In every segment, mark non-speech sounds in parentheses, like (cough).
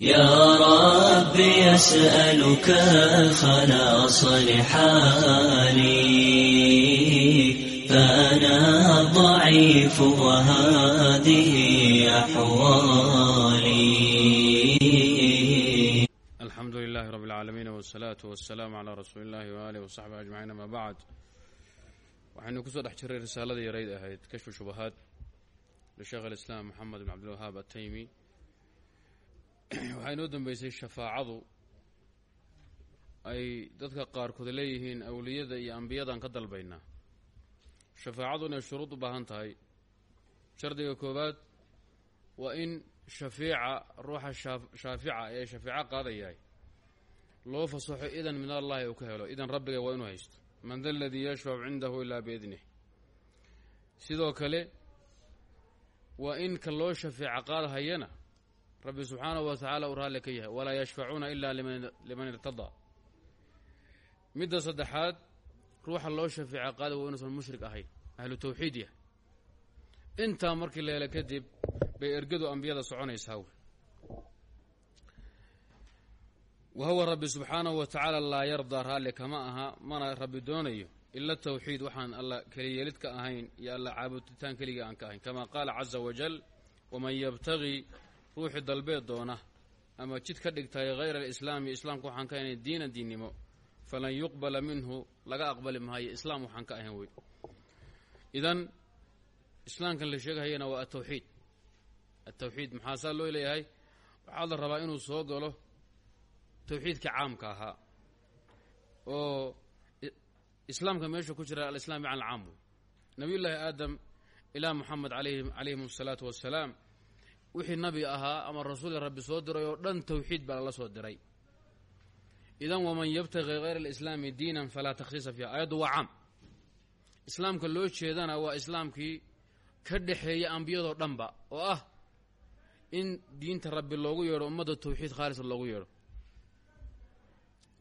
يا رب يسألك خلاص لحالي فأنا ضعيف وهذه أحوالي الحمد لله رب العaalamiin والsalaaة والsalaam عlى rasuuli اllahi وaalih وصaxbi aجmaciin ama bacd waxaynu kusoo dhex jiray risaaladii yarayd ahayd kashfu shubahaat lisheekh اlislaam moxamed bn cabdilwahaab ataymi (clears throat) waxaa inoo dambeysay shafaacadu ay dadka qaarkood leeyihiin awliyada iyo ambiyadaan ka dalbaynaa. Shafaacadu inay shuruud u baahan tahay. Shardiga koowaad waa in shafiica ruuxa shaafica ee shafeeco qaadayahay loo fasaxo idan min allahi uu ka helo. Idan rabbiga waa inuu haysto. Man da aladii yashfacu cindahu ilaa biidnih sidoo kale waa in ka loo shafeeco qaadahayana rabbi subxaanahu wa tacaala uu raalli ka yahay walaa yashfacuuna ila liman irtadaa. Midda saddexaad ruuxa loo shafeeco qaada waa inuusan mushrik ahayn ahlu tawxiid yahay intaa markii la kadib bay ergadu ambiyada soconaysaa wy wa huwa rabbi subxaanahu wa tacaala laa yardaa raalli kama aha mana rabbi doonayo ila tawxiid waxaan alla keliyeelid ka ahayn iyo alla caabuditaan keliga aan ka ahayn. Kama qaala caza wajal waman yabtagii ruuxii dalbeed doona ama jid ka dhigtay hayra alislaami islaamka waxaan ka ahayn diinan diinnimo falan yuqbala minhu laga aqbali maayo islaam waxaan ka ahayn wey idan islaamkan la sheegahayana waa atawxiid atawxiid maxaa saa loo leeyahay? Waxaa la rabaa inuu soo galo tawxiidka caamka ahaa oo islaamka meesha ku jira alislaam bican alcaam wey nabiyullaahi aadam ilaa moxamed alayhim calayhim asalaatu wassalaam wixii nabi ahaa ama rasuuli rabbi soo diray oo dhan tawxiid baa lala soo diray. Idan waman yabtaqi hayra alislaami diinan falaa takhsiisa fiiha. Ayaddu waa caam islaamka loo jeedana waa islaamkii ka dhexeeya ambiyadoo dhanba oo ah in diinta rabbi loogu yeedho ummadda tawxiid khaalisa loogu yeedho.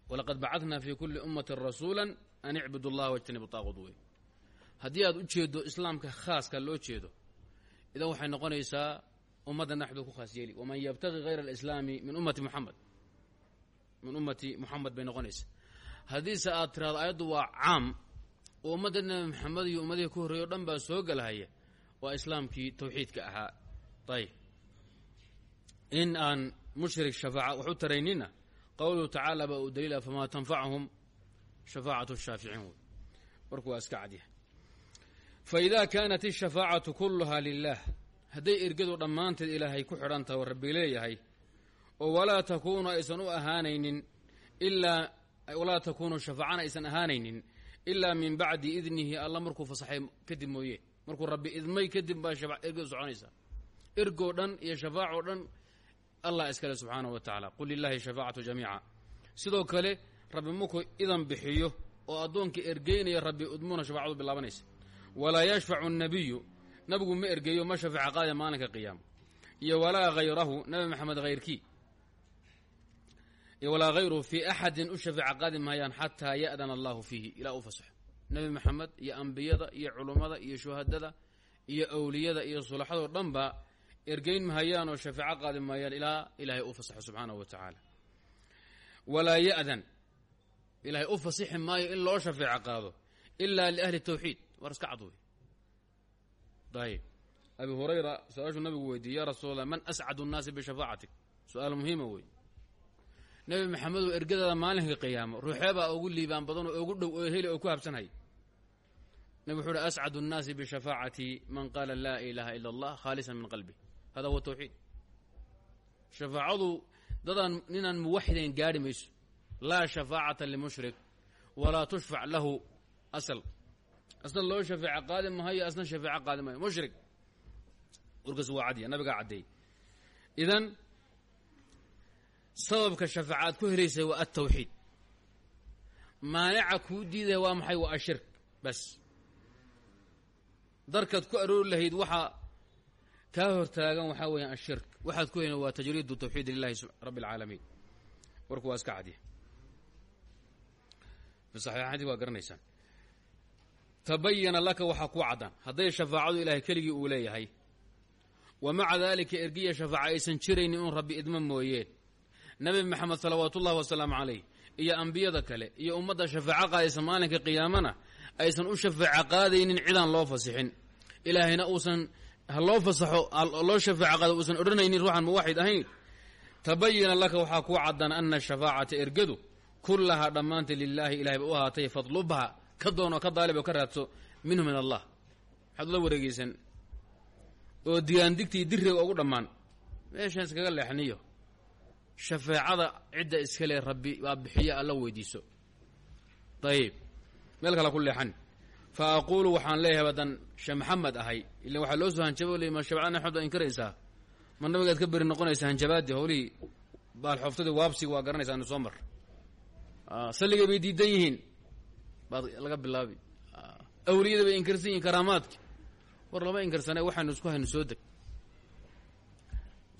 Walaqad bacadnaa fii kulli ummatin rasuula an icbudu allaha wajtanibu taaqud wey haddii aad u jeedo islaamka khaaska loo jeedo idan waxay noqonaysaa ummadda naxdu ku khaas yeeli. Waman yabtaqi hayra alislaami min ummati muxamed min ummati muxamed bay noqonaysaa haddiise aad tirahdo ayaddu waa caam. Oo ummadda nabi maxamed iyo ummadihii ku horreeya dhan baa soo galahaya waa islaamkii tawxiidka ahaa. Ayb in aan mushrik shafaaca wax u taraynina qowluhu tacaala baa uu daliila famaa tanfachum shafaacatu shaaficiin. Wey marku waa iska cadyahay fa kaanat ishafaacatu kulluhaa lilah hadday ergadu dhammaanteed ilaahay ku xidhan tahay oo rabbi leeyahay oo walaa takuunu aysan u ahaanaynin ilaa walaa takuunu shafaacana aysan ahaanaynin ilaa min bacdi idnihi alla markuu fasaxay kadib mooye. Markuu rabbi idmay kadib baa ergadu soconaysaa ergoo dhan iyo shafaacoo dhan allah iskale subxaanahu wa tacaala. Qul lilaahi shafaacatu jamiica. Sidoo kale rabbi markuu idan bixiyo oo addoonka ergeynaya rabbi udmuna shafaacadu bilaabanaysa. Walaa yashfacu nabiyu nabigu ma ergeeyo ma shafeeca qaadaya maalinka qiyaama iyo walaa hayrahu nabi maxamed hayrkii iyo walaa hayruhu fii axadin u shafeeca qaadi maayaan xataa ya'dana allahu fiihi ilaa u fasaxo. Nebi maxamed iyo ambiyada iyo culummada iyo shuhadada iyo awliyada iyo sulaxadoo dhanba ergeyn mahayaan oo shafeeco qaadi maayaan ilaa ilaahay u fasaxo subxaanahu wa tacaala. Walaa ya'dan ilaahay u fasixi maayo in loo shafeeco qaado ilaa liahli tawxiid war iska cad wey ayb abi hurayra su'aashuu nabigu weydiiyey ya rasuul allah man ascadu nnaasi bishafaacatik su'aal muhiima wey nebi maxamedow ergadaada maalinka qiyaamo ruuxeebaa ugu liibaan badan oo ugu dhow oo heli oo ku habsanhay nabig wuxuu uhi ascadu nnaasi bishafaacati man qaala laa ilaaha ila allah khaalisan min qalbi hada huwa tawxiid shafaacadu dadaan ninaan muwaxidayn gaarhi mayso laa shafaacata limushrik walaa tushfac lahu asal asna loo shafeeco qaadi mahayo asna shafeeco qaadi maayo. Mushrik. Warkaas waa cadya nabigaa caddeey idan sababka shafaacaad ku helaysay waa altawxiid maanica kuu diidaya waa maxay? Waa ashirk. Bas. Darkaad ku aroori lahayd waxaa kaa hortaagan waxaa weeyaan ashirk. Waxaad ku helin waa tajriidu tawxiid lilahi rabbi alcaalamiin warku waa iska cadya fi saxiixayntii waa tabayana laka waxaa kuu caddaan hadday shafaacadu ilaahay keligii uu leeyahay. Wa maca daalika ergiya shafaaca aysan jiraynin un rabbi idmo mooyeen nebi maxamed salawaatu ullahi wasalaamu calayh iyo ambiyada kale iyo ummadda shafaaco qaadaysa maalinka qiyaamana aysan u shafaaco qaadaynin cidaan loo fasixin. Ilaahayna uusan ha loo fasaxo loo shafaaco qaado uusan odhanaynin ruuxan muwaxid ahayn. Tabayana laka waxaa kuu caddan ana shafaacata ergadu kullahaa dhammaanta lilaahi ilahay ba u ahaatay fadlubha ka doono ka daalib ka raadso minhu min allah. Maxaad ula wareegeysan oo diyaandigtii diriga ugu dhammaan. Meeshaan iskaga leexniyo. Shafeecada cidda iska le rabbi baa bixiya alla weydiiso. Ayib meel kale ku leexan. Fa aquulu waxaan leeyahay badan shee maxamed ahay ila waxaa loo soo hanjabo l ma shabcaan axmed waa inkaraysaa ma nabigaad ka beri noqonaysaa hanjabaadii howlihii baalxooftadii waabsiga waa garanaysaa anu soo mar. Salligay bay diidan yihiin baad laga bilaabi. Awliyada bay inkarsan yihiin karaamaadki war lama inkarsane waxaanu isku hayno soo deg.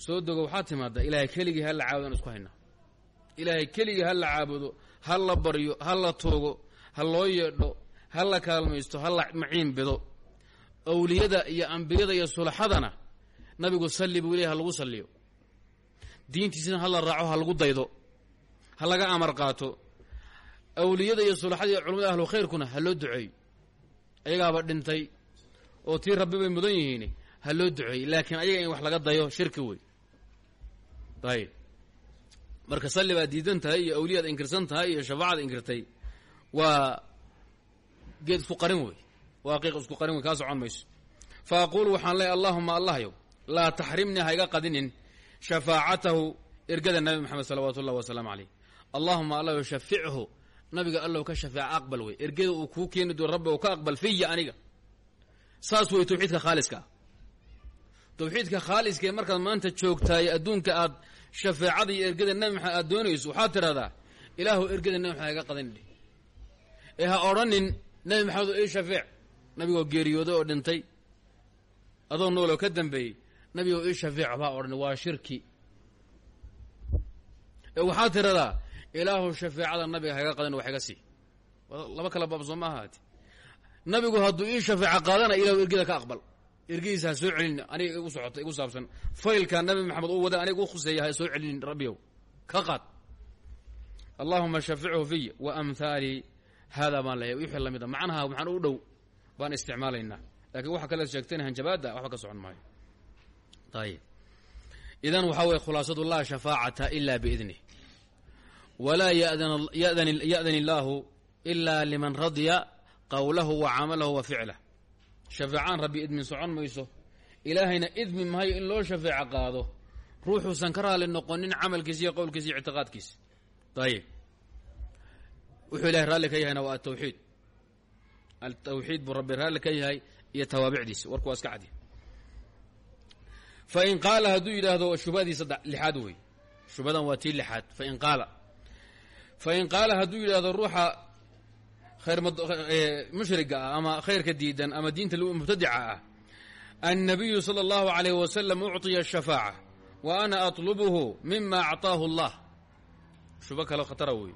Soo dego waxaa timaada ilaahay keligii ha la caabudo an isku haynaa ilaahay keligii ha la caabudo ha la baryo ha la toogo ha loo yeedho ha la kaalmaysto ha la maciin bido. Awliyada iyo ambiyada iyo sulaxadana nabigu salli buu leeyahy ha lagu salliyo. Diintiisina ha la raaco ha lagu daydo ha laga amar qaato awliyada iyo sulaxada iyo culamada ahlu khayrkuna ha loo duceeyo ayagaaba dhintay oo tii rabbi bay mudan yihiin ha loo duceeyey laakiin ayaga in wax laga dayo shirki wey. Ayib marka salli baad diidan iyo awliyaad inkirsan iyo shafaacad inkirtay waa geed isku qarin wey. Waa qiiq isku qarin wey kaa socon mayso. Fa aquulu waxaan leeay allahuma allahyow laa taxrimnii ha iga qadinin shafaacatahu ergada nabi moxamed salawaatu ullahi wasalaamu caleyh allahuma allahyow shafichu nabiga allow ka shafeeca aqbal wey. Ergada uu kuu keeni doo rabbi ou ka aqbal fiya aniga. Saas wey tawxiidka khaaliska. Ah tawxiidka khaaliskaee markaad maanta joogtaay adduunka aad shafeecada iyo ergada nabi maxamed aad doonayso waxaad tidhahdaa ilaahu ergada nabi maxamed iga qadan ee ha odhanin nabi maxamed oo ii shafeec nabigoo geeriyooday oo dhintay adoo nooloo ka dambeeyey nabigoo ii shafeec baa odhan waa shirki. Ee waxaad tidhahdaa ilaahu shafeecada nabiga ha iga qadan wax iga sii laba kala baab soo ma nabigu hadduu ii shafeeco qaadana ilahu ergada ka aqbal ergadiisa ha soo celin aniga igu socota igu saabsan faylka nabi maxamed uu wada aniga u khuseeya soo celinin rabbiyow ka qaad allahuma shafichu fiy wa amhaali haadaa baan leeyahy wixii la mid a macnaha maxaan u dhow baan isticmaalaynaa lakiin waxa kale sheegtayna hanjabaadda waxba ka socon maayo ayib idan waxaa weye khulaasadu laa shafaacata ila biidnih walaa yadan illaahu ila liman radya qowlahu wa camalahu wa ficlah shafeecaan rabbi idmin socon mayso ilaahayna idmi maayo in loo shafeeco qaado ruuxuusan ka raali noqonin camalkiisa iyo qowlkiisa iyo ictiqaadkiisa ayib wuxuu ilahay raalli ka yahayna waa atawxiid altawxiid buu rabbi raalli ka yahay iyo tawaabicdiisa warku waa iska cadi fa in qaala hadduu yidhaahdo shubhadii lixaad wey shubhadan fain fa in qaala hadduu yidhaahdo ruuxa khayr mushriga ah ama khayrka diidan ama diinta mubtadica ah annabiyu sala allahu alayh wasalam ucطiya ashafaaca wa ana aطlubuhu mima acطaahu allah shubo kale khatara wey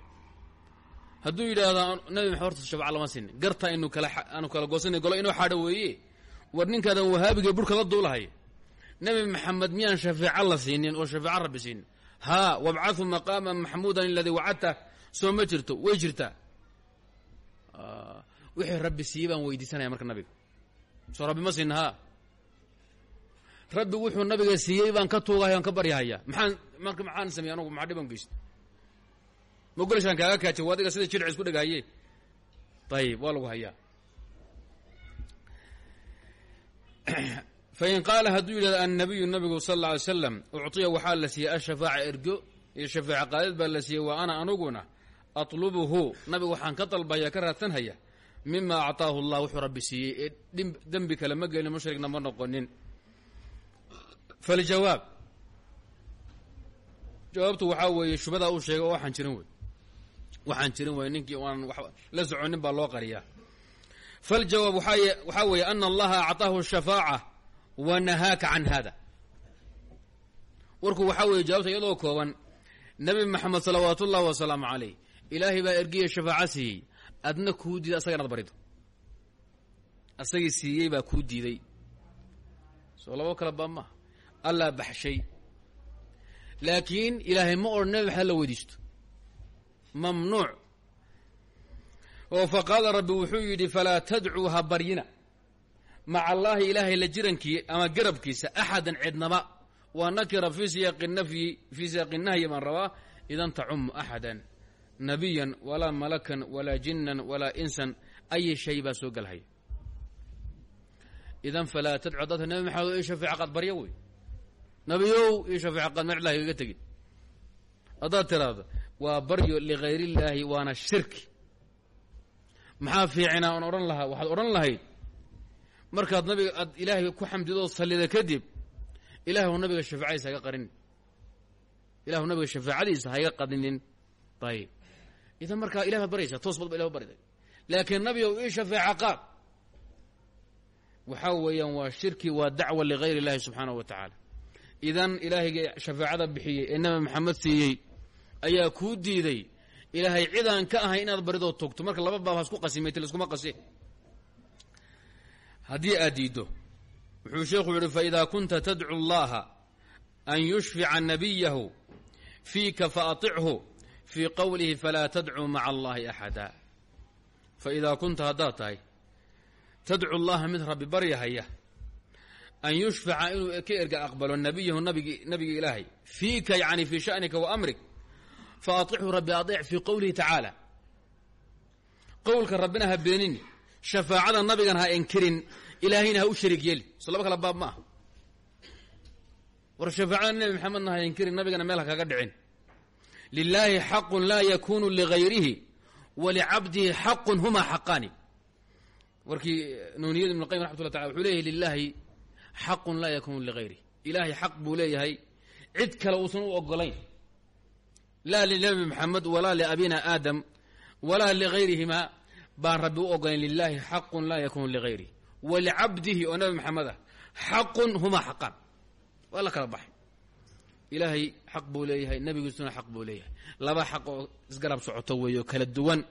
hadduu yidhaahdo nabi maxamed horta shafaca lama sinin garta inu kala aanu kala goosanay golo inoo xaadho weeye war ninkaadan wahaabiga burka la duulahay nebi maxamed miyaan shafeeco la siinin oo shafeeco rabbi siinin haa wabcathu maqaama maxmuudan aladii wacadta soo ma jirto way jirtaa. Wixii rabbi siiyey baan weydiisanaya marka nabiga soo rabbi ma siina rabbi wuxuu nabiga siiyey baan ka tuugahaya aan ka baryahaya maxaan marka maxaan sameeyey anugu? Maxaa dhiban geysta ma golashaan kaaga kaaja waa adiga sida jidhc isku dhegaaye ayib waa lagu hayaa. Fain qaala hadduu yidhahdo annabiyu nabigu sal alla alay slam ucطiya waxaa la siiyey ashafaaca ergo iyo shafeeca qaadid baa la siiyey wa ana anuguna atlubuhu nabigu waxaan ka dalbaya ka raadsanhaya mima acطaahu allah wuxuu rabbi siiyey. Ee dembi kale ma gelin mushrigna ma noqonin. Faljawaab. Jawaabtu waxaa weeye shubadaa uu sheegay oo waxaan jirin wey waxaan jirin wey ninkii aan la soconin baa loo qariyaa. Faljawaab waxaa weeye ana allaha acطaahu shafaaca wa nahaaka can hada warku waxaa weeye jawaabta iyadoo kooban nebi maxamed salawaat ullahi ilaahay baa ergiya shafaaco siiyey. Adna kuu diiday asaga inaad barido. Asagii siiyey baa kuu diiday. Soo labo kale baa maha allaa baxshay. Laakiin ilaahay ma odhan nabi la weydiisto. Mamnuuc. Oo faqaala rabbi wuxuu yidhi falaa tadcuu ha baryina. Maca allaahi ilaahay la jirankii ama garabkiisa axadan cidnaba. Waa nakira fii siyaaqi nafyi fii siyaaqi nahyi baan rabaa idan tacumu axadan nabiyan walaa malakan walaa jinnan walaa insan ayi shay baa soo galhaya idan falaa tadcu dadka nabi maxamed ii shafeeca qaad barya wey. Nabiyow ii shafeeca qaad ma cidlaha igaga tegin. Haddaad tiraahdo waa baryo ligayr illaahi waana shirki. Maxaa fiicina aan odhan lahaa waxaad odhan lahayd? Markaad nabiga aad ilaahay ku xamdidood sallida kadib ilaahu nabiga shafaacadiisa haga qarin ilahu nabiga shafaacadiisa hayga qadinin. Ayib idan markaa ilah baad baryaysaa toos badba ilah barida laakiin nabigow ii shafeeca qaad waxaa weeyaan waa shirki waa dacwa ligayr illahi subxaanahu wa tacaala. Idan ilaahayga shafaacada bixiyey ee nabi maxamed siiyey ayaa kuu diiday ilaahay cidaan ka ahay inaad baridoo togto marka laba baab hasku qasimay laskuma qasi. Haddii aad diiddo wuxuu sheekhu yihi faidaa kunta tadcu allaha an yushfica nabiyahu fiika faatichu fii qowlihi falaa tadcuu maca allahi axada faidaa kunta haddaad tahay tadcu llaha mid rabbi baryahaya an yushfaca inuu ka erga aqbalo nabiyahu nabigi nabiga ilaahay fiika yani fii sha'nika wa amrig faatixu rabbi adeec fii qowlihi tacaala qowlka rabbina ha beenini shafaacada nabigan ha inkirin ilaahayna ha u shariik yeeli so laba kala baab ma aha war shafaacada nebi maxamedna ha inkirin nabigana meel ha kaga lilaahi xaqun laa yakunu ligayrihi walicabdihi xaqun huma xaqaani warkii nuuniyada ibn qayim raxmat llah tacala wuxuu leeyahay lilaahi xaqun laa yakunu ligayrihi ilaahay xaq buu leeyahay cid kale uusan u ogolayn laa linabi maxamed walaa liabina aadam walaa ligayrihima baan rabbi u ogolayn lilaahi xaqun laa yakunu ligayrihi walicabdihi oo nabi maxamed ah xaqun huma xaqaan waa ilaahay xaq buu leeyahay nabigiisuna xaq buu leeyahay. Laba xaq oo isgarab socoto weeyo kala duwan.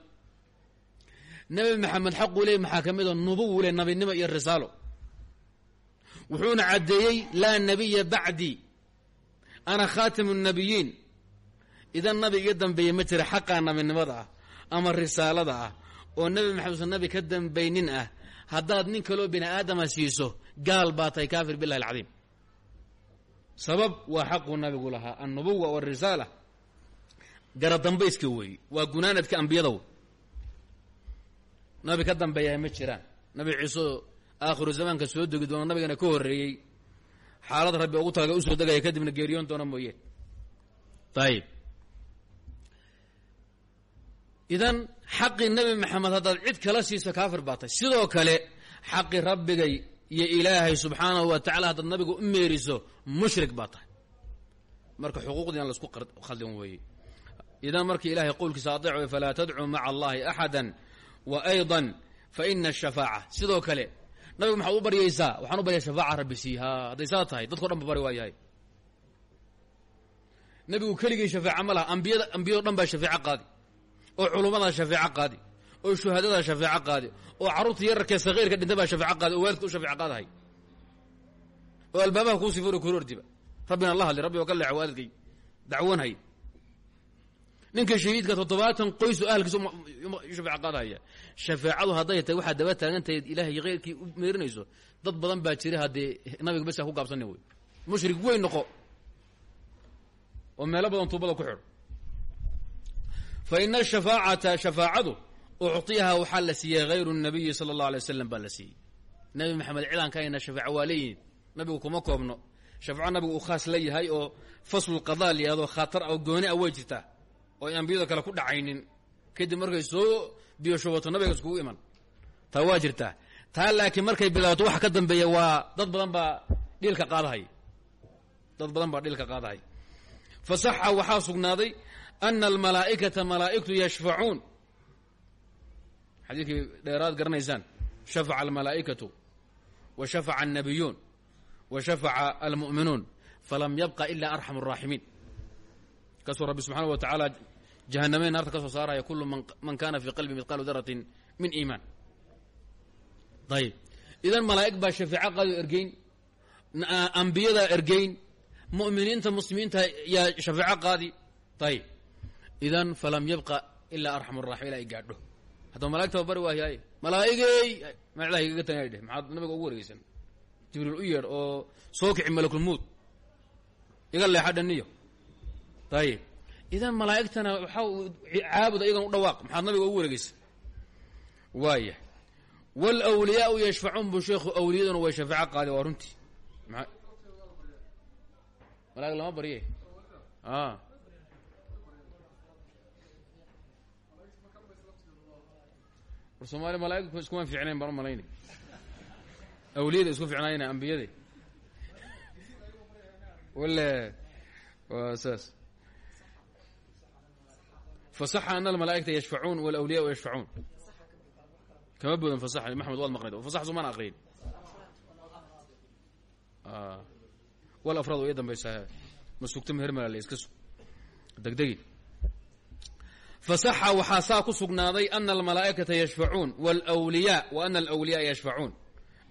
Nebi maxamed xaquu leeyay maxaa ka mid a nubuwu le nabinimo iyo risaalo. Wuxuuna caddeeyey laa nabiya bacdii ana khaatimu nabiyiin. Idan nabi iga dambeeyey ma jira xaqaa nabinimada ah ama risaalada ah oo nebi maxamed nabi ka dambaynin ah. Haddaad nin kaloo bini aadama siiso gaal baa tahay kaafir billahi alcadiim sabab waa xaquu nabigu lahaa annubuwa warisaala garadambayska weeye waa gunaanadka ambiyada wey nabi ka dambeeyaa ma jiraan. Nabi ciiseoo aakhiru zamaanka soo degi doona nabigana ka horreeyey. Xaalad rabbi ugu talaga u soo degaya kadibna geeriyoon doona mooyeen ayib idan xaqii nebi maxamed haddaad cid kala siiso kaafir baa tahay. Sidoo kale xaqi rabbigay iyo ilaahay subxaanahu wa tacala haddaad nabiga u meeriso mushrik baa tahay. Marka xuquuqdiina la isku khaldin weeye. Idan markii ilahay qowlkiisa adeec way falaa tadcuu maca allahi axada wa ayضa faina ashafaaca sidoo kale nabigu maxaad u baryaysaa? Waxaan u baryaa shafaaca rabbi sii ha hadday saa tahay dhan ba bari waa yahay nebigu keligii shafeeca ma laha ambiyada dhan baa shafeeco qaadi oo culummadaa shafeeco qaadi oo shuhadadaa shafeeco qaadi oo carruurta yararkee sakiirka dhinta baa shafeeco qaadi oo waalidka u shafeeco qaadahay. Oo albaabaha kuu sifuro kor ordiba rabbina la hadli rabbi oo ka leexa waalidkay dacwanhay ninka shahiidka toddobaatan qoysu ahalkiisa shafeeco qaadahaya. Shafeecadu hadday tahay waxaad daba taagantahay ilaahay keyrkii u meerinayso dad badan baa jira haddee nabiga bes ku gaabsanin wey mushrik weyn noqo. Oo meelo badan tuubada ku xidho. Fa ina ashafaacata shafaacadu ucطiyaha waxaa la siiyey hayru nabiyi sala allahu alay wasalam baa la siiyey nabi maxamed cilaan ka hayna shafaaco waa leeyihiin nabigu kuma koobno shafaaco nabigu uu khaas la yahay oo faslu qadaa la yihahdo khatar oo gooni a way jirtaa oo ay ambiyada kale ku dhacaynin kadib markay soo biyo shubato nabiga iskugu iman taa waa jirtaa taa laakiin markay bilaabato waxa ka dambeeya waa dad badan baa dhiilka qaadahay dad badan baa dhiilka qaadahay fasaxa waxaa sugnaaday ana almalaa'ikata malaa'igtu yashfacuun xadiidkii dheeraad garanaysaan shafaca almalaa'ikatu wa shafaca annabiyuun wa shafaca almu'minuun falam yabqa ila arxam الraaximiin kasuu rabbi subxaana wa tacaala jahanameen naarta ka soo saaraya kulu man kana fii qalbi midqaalu daratin min iimaan. Ayib idan malaa'ig baa shafeeco qaado ergeyn ambiyadaa ergeyn mu'miniinta muslimiinta yaa shafeeco qaadi ayib idan falam yabqa ilaa arxam araaxim ilaa ay gaadho haddaba malaigtaba bari waayaaye malaa'igey magacdaha igaga tanya dheh maxaad nabiga ugu wareegeysan jibriil u yeedh oo soo kici malakulmuud iga leexa dhaniyo ayib idan malaa'igtana waxaa caabuda iyagan u dhawaaq maxaad nabiga ugu wareegeysa waaya wlwliyaau yashfacuun bu sheekhu awliyaduna way shafeeco qaadi waa runtii. Malaig lama barye war soomaali malaaigku iskuma fiicnayn baan u awliyada isku fiicnaayna ambiyade wale waa saas. Fasaxa ana almalaa'ikata yashfacuun walawliyaau yashfacuun kama bodan fasaxa maxamed waad maqnayd. Oo fasax sumaan aqriyin. Wal afraad way dambaysaa ma sugta meher malaale iska sug degdegi fasaxa waxaa saa ku sugnaaday ana almalaa'ikata yashfacuun wاlwliyaa wa ana alwliyaaa yashfacuun.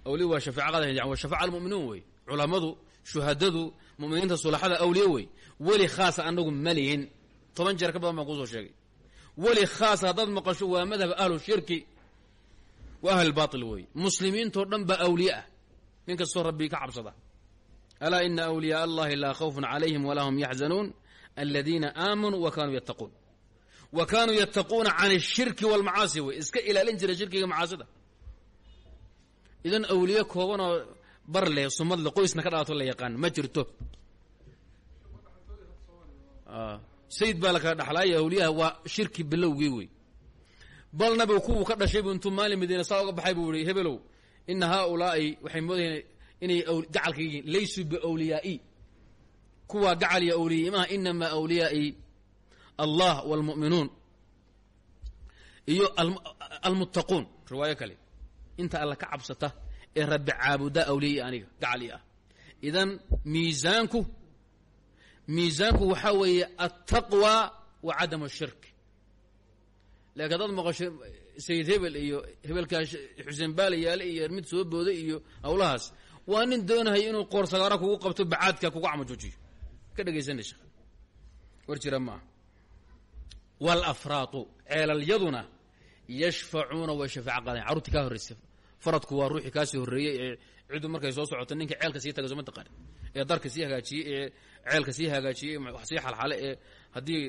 Awliya waa shafeeca qada wa shafaca almu'minuun wey culamadu shuhadadu mu'miniinta sulaxada awliye wey weli khaasa anagu malihin toban jeer ka badan baan kuusoo sheegay. Weli khaasa haddaad maqasho waa madhab ahlu shirki wa ahl bail weeye muslimiintoo dhan baa awliye ah. Nin kastoo rabbi ka cabsada. Alaa ina awliyaa allahi laa khawfun calayhim walaa hum yaxzanuun wa kaanuu yattaquuna can ashirki walmacaasi wey iska ilaalin jira shirkiga macaasida. Idan awliye koobanoo bar leh sumad le qoysna ka dhaato la yaqaan ma jirto. Sayid baa la kala dhaxlaaya awliyaha waa shirki bilowgii wey bal nabigu kuwuu ka dhashay bu intuu maalin madiina saa uga baxay buu yihi hebelow ina haaulaai waxay moodayen inay gacalka yihiin laysuu biwliyaai kuwaa gacal iyo awliya imaha inamaa awliyaai allah wاlmu'minuun iyo almuttaquun riwaayo kale. Inta alla ka cabsata ee rabbi caabuda awliya aniga gacal i ah. Idan miisaanku miisaanku waxaa weeye altaqwa wa cadam ashirk laakiin haddaad maqasho sayid hebel iyo hebelkaa xuseen baali yaale iyo mid soo booday iyo hawlahaas waa nin doonahay inuu qoorsagaaro kugu qabto bacaadka kugu camajoojiyo ka dhegaysana sheekh war jira maaha waalafraatu ceelalyaduna yashfacuuna way shafaaco qaadayan carruurtii kaa horraysay faradku waa ruuxii kaasii horreeyey ee ciddu markay soo socoto ninka ceelka sii taga soma taqaan ee darka sii hagaajiyey ee ceelka sii hagaajiyey wax sii xalxale ee haddii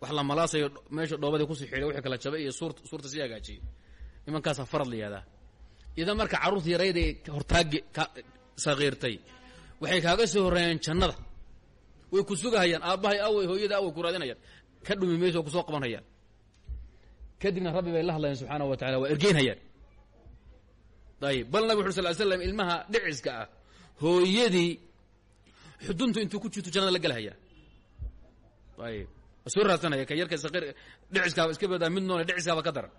wax la malaasayo meesha dhoobadii ku sii xidhay wixii kala jabay iyo suurt suurta sii hagaajiyey nimankaasaa farad la yihahdaa idan marka carruurta yarayday hortaagi sakiirtay waxay kaaga soo horreeyeen jannada way ku sugahayaan aabbahay awey hooyada awey ku ka dhumi mayso oo ku soo qabanhayaan. Kadibna rabbi bay la hadlayaan subxaanahu wa tacala waa ergeynhayaan bal nabig wuxu sal ilmaha dhiciska ah hooyadii xuduntu intuu ku jirto jannada la gelhayaa ayib soo raadsanaya ka yarka saqiir dhiciskaaba iska badaa mid noole dhiciskaaba ka daran.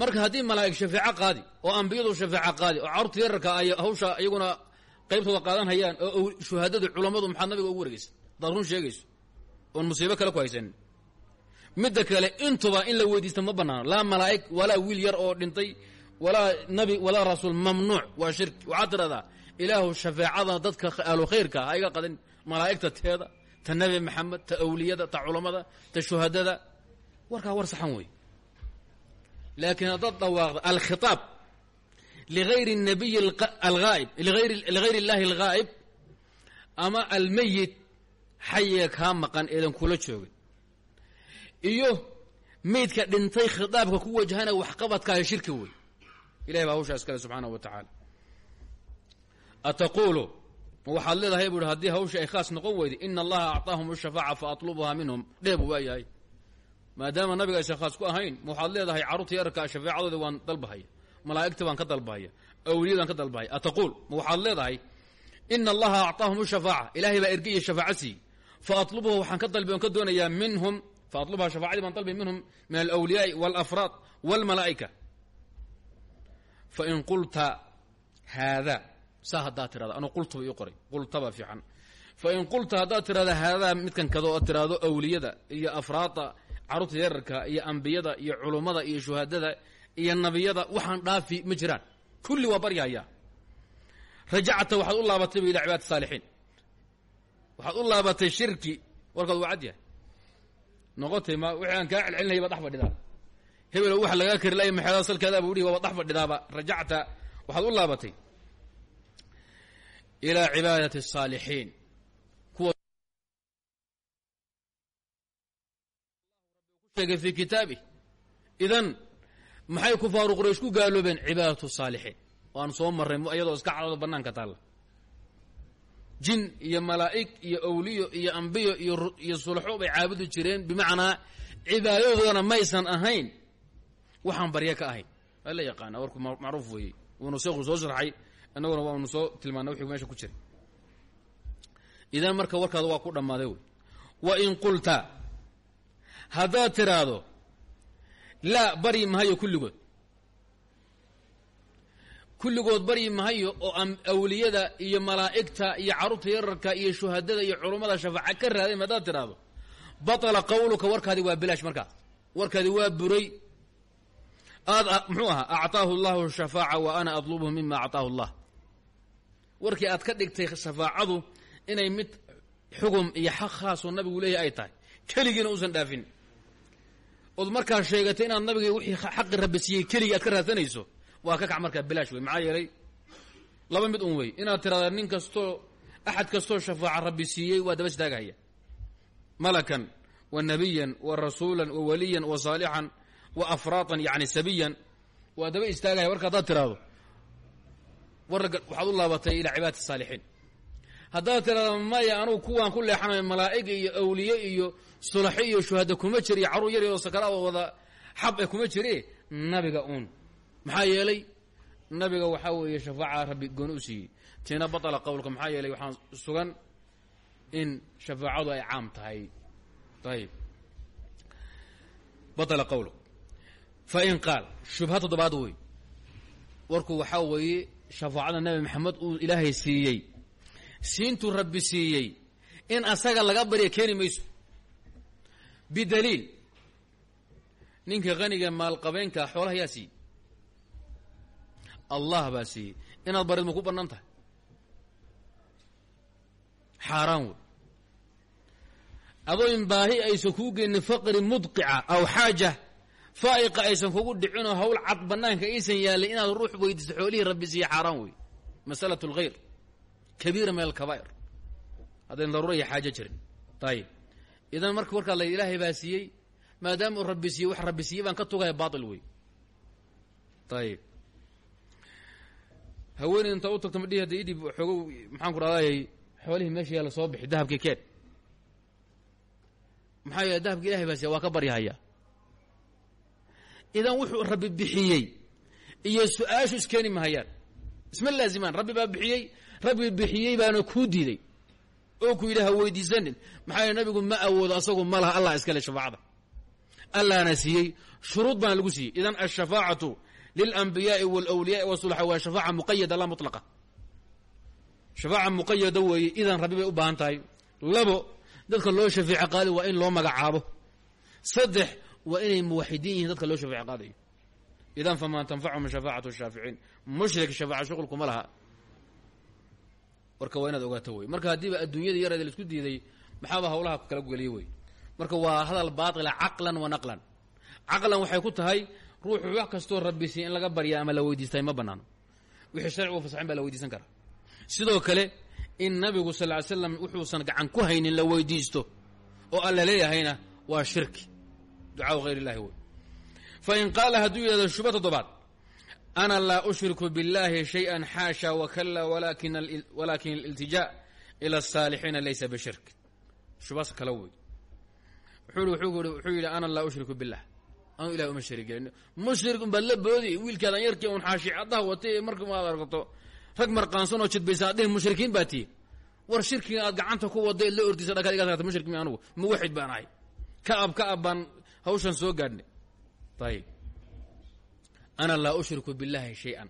Marka haddii malaa'ig shafeeco qaadi oo ambiyadu shafeeco qaadi oo carurta yararka ay hawsha iyaguna qaybtooda qaadan hayaan oo shuhaadadu culammadu maxaad nabiga ugu wareegeysa hadaad run oon musiibo kale ku haysanin midda kale intuba in la weydiista ma banaano laa malaa'ig walaa wiil yar oo dhintay walaa nabi walaa rasuul mamnuuc waa shirki waxaad tidhahdaa ilaahu shafeecada dadka ahlu khayrka ha iga qadin malaa'igta teeda ta nebi maxamed ta awliyada ta culammada ta shuhadada warkaa war saxan wey laakiin haddaad dhawaaqda alkhitaab ligayri الnabiy alghaa'ib ligayr اllahi alghaa'ib ama almeyit xayee kaa maqan eedan kula joogin. Iyo meydka dhintay khitaabka ku wajahana waxqabadkaahi shirki wey ilahay baa hawshaa iskale subxaana wa tacaala. Ataquulu waxaad leedahay buu hi haddii hawshii ay khaas noqon weyday ina allaha acطaahum shafaaca faatlubuhaa minhum. Dheebu waa yahay maadaama nabiga aysan khaas ku ahayn waxaad leedahay carruurta yararkaa ah shafaacadoodi waan dalbahay malaa'igta baan ka dalbahay awliyadaan ka dalbahaya. Ataquul ma waxaad leedahay ina allaha acطaahum shafaaca. Ilahay baa erge iyo shafaaco siiyey faatlubuha waxaan ka dalbi on ka doonayaa minhum faatlubuha shafacadii baan dalbi minhum min alawliyaai wاlafraad wاlmalaa'ika fain qulta haada saa haddaad tirahda anu qultaba ii qoray qultaba fiican fain qulta haddaad tirahda haadaa midkan kada oad tiraahdo awliyada iyo afraada carruurta yararka iyo ambiyada iyo culummada iyo shuhadada iyo nabiyada waxaan dhaafi ma jiraan kulli waa baryahaya rajacta waxaad u laabatayba ilaa cibaadati saalixiin waxaad u laabatay shirki warkaad waa cad yahay noqotay ma wixii aan kaa celcelinaya baad dhex fadhidaa hebelo waxa lagaa kari laya maxeedaa salkeedaa bu ihi waaba dhex fadhidaaba rajacta waxaad u laabatay ilaa cibaadati الsaalixiin kuwa sheegay fi kitaabih idan maxay kufaaru quraysh ku gaaloobeen cibaadatu الsaalixiin waan soo marray iyadoo iska cadado banaanka taalla jin iyo malaa'ig iyo awliyo iyo ambiyo iyo sulxo bay caabudi jireen bimacnaa cibaadadoodana maysan ahayn. Waxaan barya ka ahayn. Waa la yaqaana warku macruuf weeye. Wuuna sheekhu soo sharxay innaguna waanu soo tilmaana wixii meesha ku jiray. Idan marka warkaada waa ku dhammaaday wey. Wa in qulta haddaad tiraahdo laa baryi mahayo kulligood kulligood baryi mahayo oo awliyada iyo malaa'igta iyo carruurta yararka iyo shuhadada iyo culummada shafaaca ka raadeen haddaad tidhaahdo. Batala qawluka warkaadi waa bilaash markaa warkaadi waa buray. Aad muxuu ahaa actaahu llahu shafaaca wa ana adlubuhu mima actaahu llah warkii aad ka dhigtay shafaacadu inay mid xugum iyo xaq khaasoo nabigu leeyahy ay tahay. Keligiina uusan dhaafin. Ood markaa sheegatay inaad nabiga wixii xaqi rabbi siiyey keligii aad ka raadsanayso waa ka kac markaa bilaash wey maxaa yeelay laba mid un wey inaad tiraada nin kastoo axad kastoo shafaaca rabbi siiyey waa daba istaagahaya malakan wa nabiyan wa rasuulan wa waliyan wa saalixan wa afraatan yani sabiyan waa daba istaagahaya warka haddaad tiraahdo warragga waxaad u laabatay ilaa cibaadati saalixiin. Haddaad tiraahdo maya anugu kuwaan ku leexanayo malaa'ig iyo awliye iyo sulaxo iyo shuhada kuma jiri iyo yar oo sakaraad wada xab e kuma jire nabiga uun maxaa yeelay nabiga waxaa weeye shafaaca rabbi gooni u siiyey. Tiina batala qowlka maxaa yeelay waxaan sugan in shafaacadu ay caam tahay. Ayib batala qowluk fa in qaal shubha toddobaad wey warku waxaa weeye shafaacada nabi maxamed uu ilaahay siiyey. Siintuu rabbi siiyey. In asaga laga barya keeni mayso. Bidaliil. Ninka qaniga maalqabeenka xoolaha yaa siiyey allah baa siiyey. Inaad barid ma ku bannaan tahay. Xaaraan wey. Adoo in baahi aysan kuu geynin faqri mudqica aw xaaja faa'iqa aysan kugu dhicinoo hawl cad bannaanka aysan yaallin inaad ruux weydiiso xoolihii rabbi siiye xaaraan wey. Masalatu alkhayr kabiira min alkabaa'ir. Haddayn daruura iyo xaajo jirin. Ayib idan marka warkaa la ilaahay baa siiyey maadaama uu rabbi siiyey wax rabbi siiyey baan ka tugaya baatil wey. Ayib haweeney inta u tagto madhihi hadda idhib xoogow maxaan ku dhahdaayay xoolihii meesha yaalla soo bixi dahabkii keen maxaa yeele dahabka ilahay baa siya waa ka baryahaya. Idan wuxuu rabbi bixiyey iyo su'aashu iskeeni mahayaan isma laazimaan rabbi baa bixiyey rabbi bixiyey baana kuu diiday. Oo ku yidhi ha weydiisanin. Maxaa yeele nabigu ma awoodo asagu ma laha allah iskale shafaacada. Allahna siiyey shuruud baana lagu siiyey. Idan ashafaacatu lilanbiyaai walwliyaai wasulaxa waa shafaaca muqayada la mutlaqa shafaaca muqayada weeye idan rabbi bay u baahan tahay labo dadka loo shafeece qaadi waa in loo magacaabo saddex waa inay muwaxidiin yihiin dadka loo shafeece qaadayo idan faman tanfachum shafaacatu shaaficiin mushrik shafaaca shuqulkuma laha warka marka haddiiba adduunyada yareeda la isku diiday maxaaba hawlaha kala geliye wey marka waa hadal baatila caqlan wa naqlan caqlan waxay ku tahay ruuxu wax kastoo rabbi siiy in laga baryaa ama la weydiistay ma banaano wixii sharcigu fasaxin baa la weydiisan karaa sidoo kale in nabigu sal ly slam wuxuusan gacan ku haynin la weydiisto oo alla leeyahayna waa shirki. Ducaau hayr illahi wey fa in qaala hadduu yidhahdo shuba toddobaad ana laa ushriku biاllahi shay-an xaasha wakalla walaakin aliltijaa ila asaalixiina laysa bishirk shubas kale wey wuxuu yidhi ana laa ushriku billah anu ilahi uma sharigelin mushrik unbaad la boodi wiilkaadan yarkii un xaashi caddaha watay marka aad aragto. Rag marqaansan oo jidbaysa ad dhihi mushrikiin baa tihi war shirkiga aad gacanta ku wadayd la ordisa dhakaad iga saarta mushrik mi anugu. Muwaxid baan ahay. Ka ab ka ab baan hawshan soo gaadhnay. Ayib ana laa ushriku biاllahi shay-an.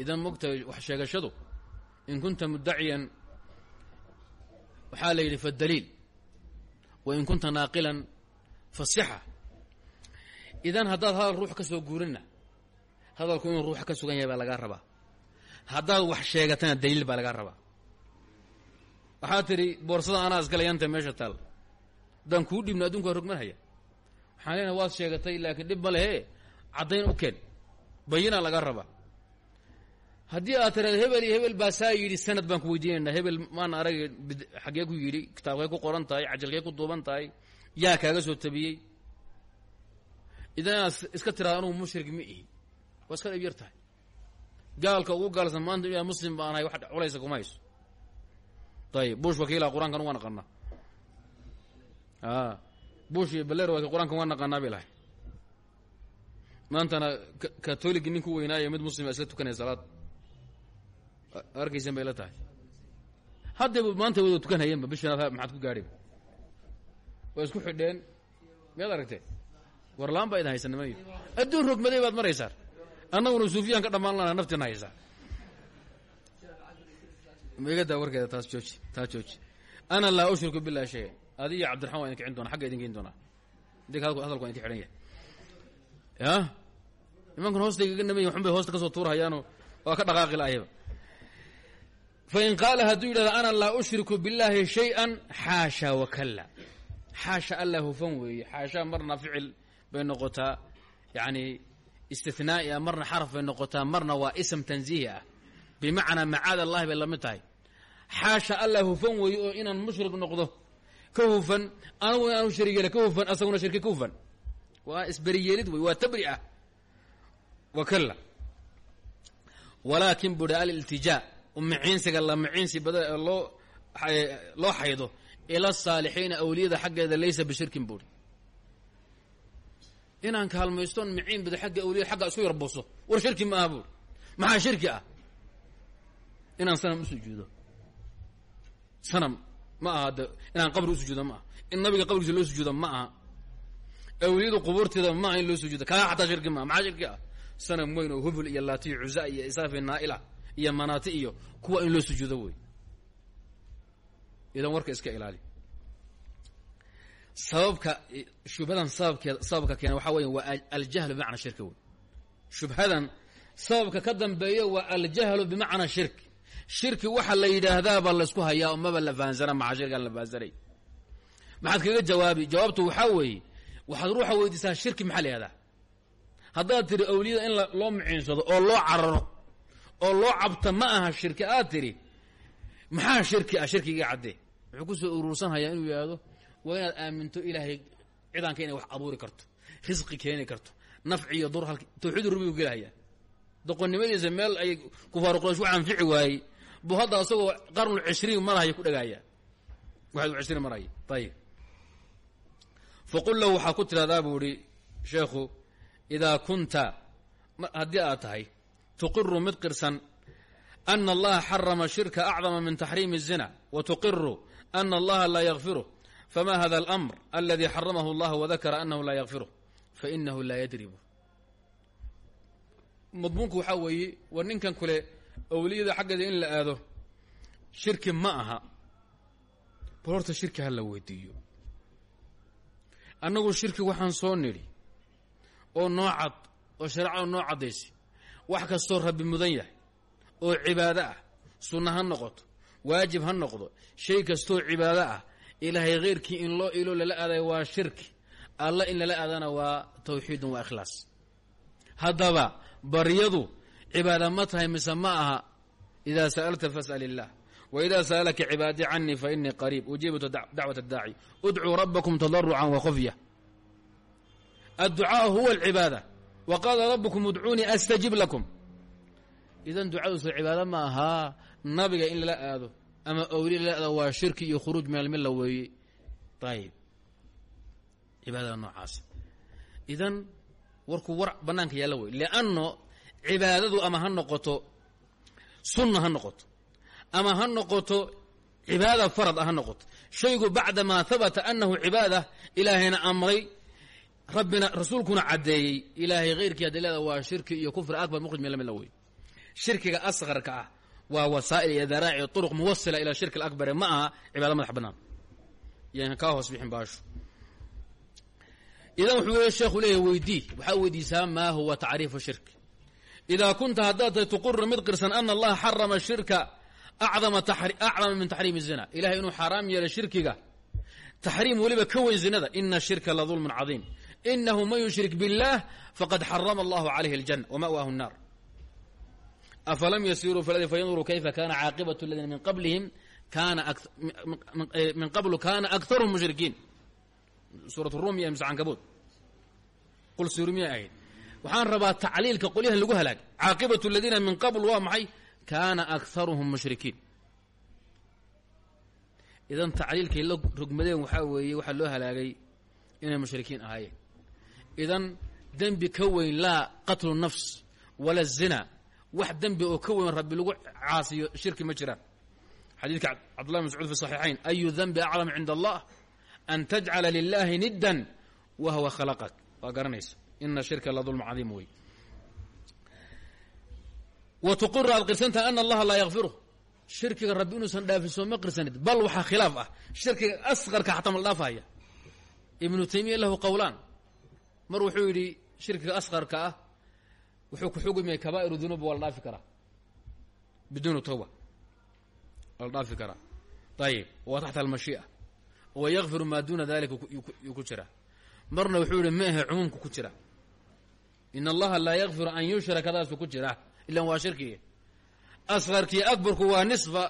Idan mogta wax sheegashadu in kunta muddaciyan waxaa la yidhi fadaliil wa in kunta naaqilan fasixa idan haddaad hadal ruux ka soo guurinna hadalku inuu ruuxa ka sugan yahay baa lagaa rabaa. Haddaad wax sheegatana daliil baa lagaa rabaa. Waxaa tidhi boorsada anaa iskalayanta meesha taal. Haddaan kuu dhibno adduunka rogmanhaya waxaan leenahay waad sheegatay laakiin dhib ma lehe. Caddayn u keen. Bayinaa laga rabaa. Haddii aad tiraado hebel iyo hebel baa saa yidhi sanad baan ku weydiinaynaa. Hebel maan arag xaggee ku yidhi kitaabkay ku qoran tahay cajalkay ku duuban tahay yaa kaaga soo tabiyey. Idan iska tiraado anugu mushrik ma ihi waa iska dhib yar tahay. Gaalka ugu gaalsan maanta yaa muslim baan ahay wax culaysa kuma hayso. Ayib bush wakiilaha qur'aankan waa naqanaa a bush iyo baler waa qur'aankan waa naqanaa bay lahay maantana katoligi nin ku weynaayo mid muslima iska tukanaya salaad. Arkaysan bay la maanta wada tukan hayeenba bishanaad maxaad ku gaadhayba waa isku xidheen. Miyaad aragtee warlaan baa idin haysa niman adduun rogmaday baad maraysaan annaguna suufiyaan ka dhammaan lana naftina haysaa. Maigadaa warkeeda taas jooji taas jooji. Ana laa ushriku billahi shaya adi iyo cabdiraxman waa idin kicin doona xagga idin geyn doonaa dik hadalku waa idinka xidhan yahay. Ya? Nimankan hoosta igaga naman yahin waxun bay hoosta ka soo tuurhayaano waa ka dhaqaaqi la'ayaba fain qaala hadduu yidhahdo ana laa ushriku biاllaahi shay-an xaasha wakalla xaasha alla hufan weeye xaasha marna ficil bay noqotaa yacni istinaai ah marna xaraf bay noqotaa marna waa ism tanziihi ah bimacnaa macaad allahi bay la mid tahay xaasha alla hufan weeye oo inaan mushrik noqdo ka hufan anagu inaanu sharig yeela ka hufan asaguna shirki ka hufan waa isberiyeelid wey waa tabri ah wakalla walaakin buri aliltijaa miciinsiga la miciinsi bada loo loo xaydo ila saalixiina awliyada xaggeeda laysa bishirkin buuri. Inaan kaalmaystoon miciin bado xagga awliyada xagga isku yarbuso war shirki ma aha buuri. Maxaa shirki ah? Inaan sanam usujuudo sanam ma aha de inaan qabri usujuudo ma aha. In nabiga qabrigiisa loo sujuudo ma aha. Awliyadu qubuurteeda ma aha in loo sujuudo. Kaa xataa shirki maaha. Maxaa shirki ah? Sanam weyn oo hubul iyo laati cuza iyo isaafi naaila iyo manaati iyo kuwa in loo sujuudo wey idan warka iska ilaali. Sababka shubhadan sababkeeda sababka keena waxaa weya waa aljahlu bimacna shirki wey shubhadan sababka ka dambeeya waa aljahlu bimacnaa shirki. Shirki waxa la yidhaahdaabaa laysku hayaa maba la fahansana maxaa shirkaan la fahansanay maxaad kaga jawaabi jawaabtu waxaa weeye waxaad ruuxa weydiisaa shirki maxaa la tiri awliyada in loo miciinsado oo loo cararo oo loo cabta ma aha shirki aad tiri maxaa shirki ah shirkiga caddee wuxuu ku soo uruursanhayaa inuu yidhaahdo waa inaad aaminto ilaahay cidaanka inay wax abuuri karto risqi keeni karto nafci iyo dur halk tawxiid rubigu gelahayaa doqonnimadiisa meel ay kufaaru quraysh wax anfici waayey. Buu hadda asagoo qarnul cishriin marahaya ku dhagaaya waxaad u cishriin maraya ayib faqul lahu waxaa ku tidhahdaa buu ihi sheekhu idaa kunta haddii aad tahay tuqiru mid qirsan ana allaha xarama shirka acdama min الzina wa tuqiru ana allaha laa yakfiruh fama hada alamr aladi xaramahu allah wadakara anahu laa yakfiruh fainahu laa yadribu madmuunku waxaa weeye war ninkan kule awliyada xaggeeda in la aado shirki ma aha bal horta shirki ha la weydiiyo annagu shirki waxaan soo nidhi oo noo cad oo shareecada noo caddaysa wax kastoo rabbi mudan yahay oo cibaado ah sunna ha noqoto waajib ha noqdo shay kastoo cibaado ah ilaahay kheyrkii in loo ilo lala aadayo waa shirki alla in lala aadana waa tawxiidun waa ikhlaas. Haddaba baryadu cibaada ma tahay mise ma aha idaa sa'alta fas'al illaah wa idaa sa'alaka cibaadii canii fa inii qariib ujiibtu dacwat addaaci udcuu rabbakum tadarucan wa khufya. Adducaau huwa wa qaala rabbukum udcuunii astajib lakum idan ducaduusa cibaado ma ahaa nabiga in lala aado ama owliya lala aado waa shirki iyo khuruuj min almilla weeye ayib cibaadada noocaas. Idan warkuu war bannaanka yaalla wey lianno cibaadadu ama ha noqoto sunna ha noqoto ama ha noqoto cibaada farad ah ha noqoto. Shaygu bacdamaa habata annahu cibaada ilaahayna amray rabbina rasuulkuna caddeeyey ilaahay khayrkii haddi leeda waa shirki iyo kufri akbar mukhrij min lamilla wey shirkiga asqarka ah waa wasaa'il iyo daraaci turuq muwasila ila shirki alakbare ma aha cibaada madax bannaan yan kaa hoos bixin baasho idan wuxuu le sheekhu leeyahy weydii waxaa weydiisaa maa huwa tacriifu shirki idaa kunta haddaad tahay tuqiru mid qirsan ana allaha xarama shirka acdama acdama min taxriim الzina ilahay inuu xaaraam yeelay shirkiga taxriim weliba ka weyn zinada ina shirka la dulmun cadiim inahu man yushrik biاllah faqad xarama allahu calayhi اljanة wma'waahu الnar afalam yasiruu fi lardi fayanduruu kayfa kana caaqibaة اladina min qablihim kana min qablu kana akharhum mushrikiin suurat rum iyo mise cankabuud qul suurmiya ahayd waxaan rabaa tacliilka qolyahan lagu halaag caaqibatu aladiina min qabl waa maxay kaana akharuhum mushrikiin idan tacliilkay la rogmadeen waxaa weeye waxaa loo halaagay inay mushrikiin ahaayeen idan dembi ka weyn laa qatlu nafs wala zina wax dembi oo ka weyn rabbi lagu caasiyo shirki ma jiraan. Xadiidka cabdullahi mascuud fi saxiixayn ayu denbi aclam cinda allah an tajcala lilahi niddan wa huwa khalaqak. Waa garanaysa ina shirka la dulm cadiim wey wa tuqira aad qirsantaha ana allaha laa yakfiru shirkiga rabbi inuusan dhaafin sooma qirsanid bal waxaa khilaaf ah. Shirkiga asqarka xataa mal dhaafahaya ibnu taymiya lahu qowlaan mar wuxuu yidhi shirkiga asqarka ah wuxuu ku xugmiyay kabaa'iru dunuub waa la dhaafi karaa. Biduuni tawba. Waa la dhaafi karaa. Ayib waa taxta almashii'a. Wa yakfiru maa duuna dalika yuu ku jiraa marna wuxuu yihi meahe cumuumku ku jira. In allaha laa yakfiru an yushraka daasu ku jira. Ilan waa shirkiga asqarkii akbarku waa nisfa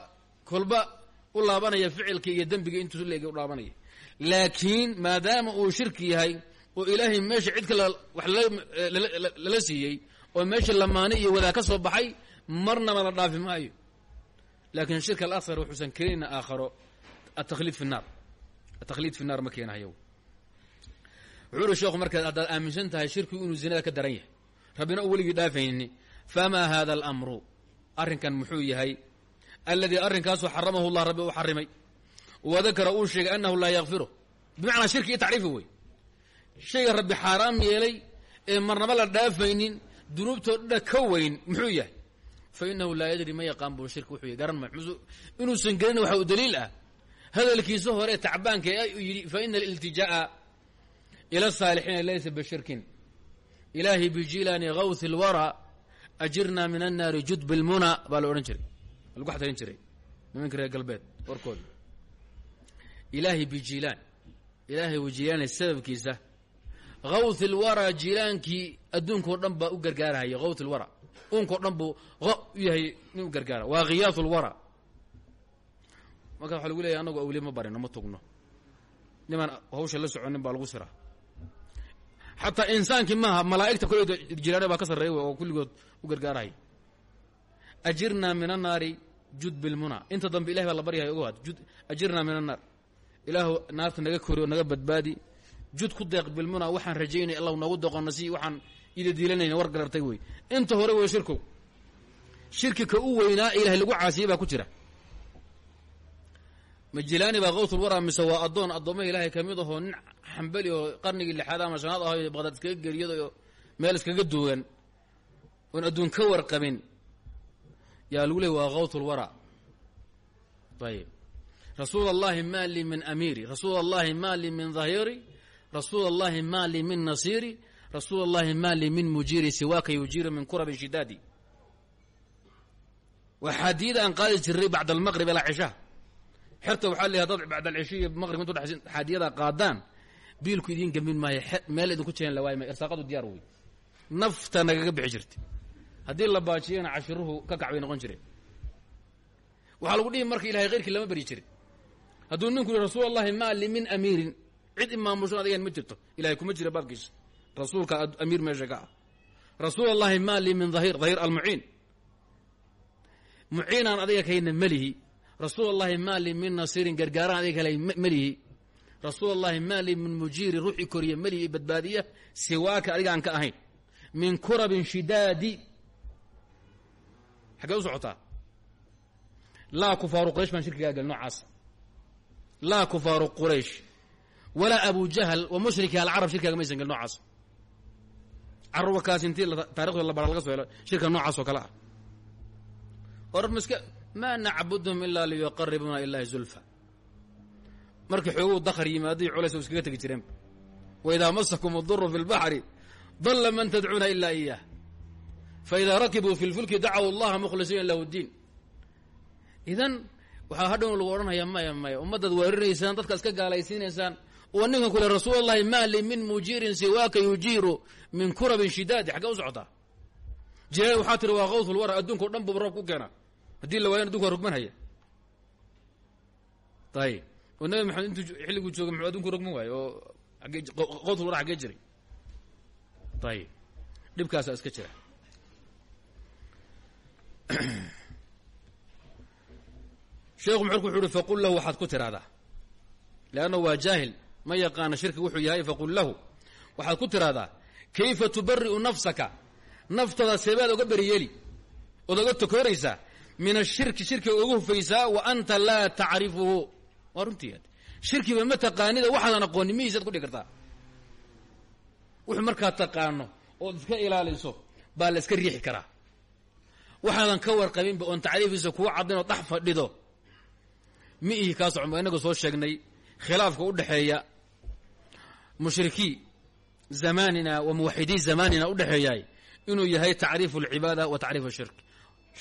kolba u laabanaya ficilkii iyo dembigii intuu leegi u laabanaya. Laakiin maadaama uu shirki yahay oo ilaahay meesha cid kale wax lala siiyey oo meesha lamaani iyo wadaa ka soo baxay marnaba la dhaafi maayo. Laakiin shirka alasqar wuxuusan keenayna aakharo. Atakliid fi naar. Atakliid fi naar ma keenahayo wuxuu uhi sheekhu haddaad aaminsan tahay shirkigu inuu zinada ka daran yahay rabbina u weligii dhaafayni famaa hada alamru? Arrinkan muxuu yahay alladii arrinkaasoo xaramahu llah rabbi uu xarimay. Wa dakara uu sheegay annahu laa yakfiru bimacnaa shirki iyo tacriifi wey rabbi xaaraam yeelay ee marnaba la dhaafaynin dunuubtoo dha ka weyn muxuu yahay? Fa inahu laa yadri ma yaqaan buu shirki wuxuu garan ma inuusan gelin waxa u daliil ah. Hadalkiisa hore tacbaanka ee uu yidhi fa ina aliltijaa'a ila saalixiina laysa bishirkin ilaahi bijilaani gawthi اlwara ajirna min annaari jud bilmuna baa la odhan lagu xatarin jiray nimanka reer galbeed warkooda ilaahi bijilaan ilaahay wajilaani sababkiisa gawth اlwara jilaankii adduunkao dhan baa u gargaarahaya gawth اlwara unkao dhan buu u yahay nin u gargaara waa khiyaath اlwara marka waxa lagu leeyahy anagu awliye ma barino ma tugno nimaan hawsha la soconin baa lagu siraa xataa insaankii maaha malaa'igta koleeda jilaane baa ka sarreeya oo kulligood u gargaarahaya ajirnaa min annaari jud bilmuna inta dambe ilahay baa la baryahay ogo had jud ajirnaa min annaar ilaahu naarta naga kori oo naga badbaadi jud ku deeq bilmuna waxaan rajaynay allahu noogu deeqona si waxaan ida diilanayna war garartay wey. Inta hore wey shirkow shirki ka u weynaa ilahay lagu caasiyey baa ku jira. Majilaani baa kawtul wara mise waa addoon ilaahay ka mid nin xambali oo qarnigii lixaad ama shanaad ahay baqdaad iskaga geriyada oo meel iskaga duugan oon adduun ka warqabin. Yaa lagu leey waa kawtul wara ayib rasuul allahi ma lii min amiiri. Rasuul ma lii min dhahiri rasuul allahi ma lii min nasiiri rasuul allahi ma lii min mujiiri siwaaka yujiiru min kurabi shidaadi waa xaadiyada aan qaadi jiray bacda almaqrib ilaa cishaha xerta waxaa leeyahay dad bacd alcishiya maqrib intu dhex xaadiyada qaadaan biilku idiin gambin maayo meel idinku jeen la waayi maayo irsaaqadu diyaar wey nafta nagaga bixi jirta haddii la baajiyana cashiruhu ka kac bay noqon jireen waxaa lagu dhihi marka ilahay khayrkii lama beri jirin. Hadduu ninku li cid imaamushan adigan ma jirto. Ilahay kuma jira baabkiisa rasuulka amiir meesha ka ah. Rasuul allahi maa li min dhahir dhahir almuciin. Muciinaan adiga kayna melihi rasuul allahi maa li min nasiirin adiga kale melihi rasuul allahi min mujiiri ruuxii koriya melihi badbaadiya siwaaka adiga aan ka ahayn. Min kurabin shidaadi. Xaggee u socotaa? Laa kufaaru quraysh baan shirkigaa gal noocaasa laa kufaaru walaa abu jahl wa mushriki alcarab shirkaaga maysan gal noocaas. Carabkaas intii taarikhda la bara laga soo helo shirka noocaas oo kale ah. Or miska maa nacbudhum ilaa liyuqaribuuna ilahi zulfa. Markii xooguu dakhr yimaadai culays o iskaga tegi jireen. Waidaa masakum aduru fi lbaxri dalla man tadcuuna ila iyah faidaa rakibuu fi lfulki dacaw allaha mukhlisiina lahu ddiin idan waxaa hadhow lagu odhanaya maya maya. Ummaddaad weerinaysaan dadka iska gaalaysiinaysaan oo ninkan kule rasuul allahi maa li min mujiirin siwaaka yujiiru min kurabin shidaadi xaggee u socotaa jihaad waxaa tiri waa kawsul wara adduunka o dhan buba roob ku keena. Haddii la waayan adunka waa rogmanhaya ayib oo nabi maxamed intuu xilliguu joogay muxuu adunku rogman waayo oo agee qawsul wara jiray. Ayib dhibkaasaa iska jira. (clears throat) Sheekhu muxurku wuxu uhi faqul lahu waxaad ku tidhahdaa leanna waa jaahil ma yaqaana shirki wuxuu yahay faqul lahu. Waxaad ku tidhahdaa kayfa tubari'u nafsaka? Naftada seebaad oga beriyeeli ood oga tokooraysaa min ashirki shirkiga oga hufaysaa wa anta laa tacrifuhu waa runtii shirkiba ma taqaanida waxaadan aqoonin mihiisaad ku dhigi kartaa. Wuxuu markaa taqaano ood iska ilaaliso baa la iska riixi karaa. Waxaadan ka warqabinba oon tacriifiisa kuu caddayn oo dhex fadhido mi ihi kaa socon soo sheegnay khilaafka u dhexeeya mushrikii zamanina wa muwaxidii zamanina udhexeeyaay inuu yahay tacriifu alcibaada wa tacriif ashirk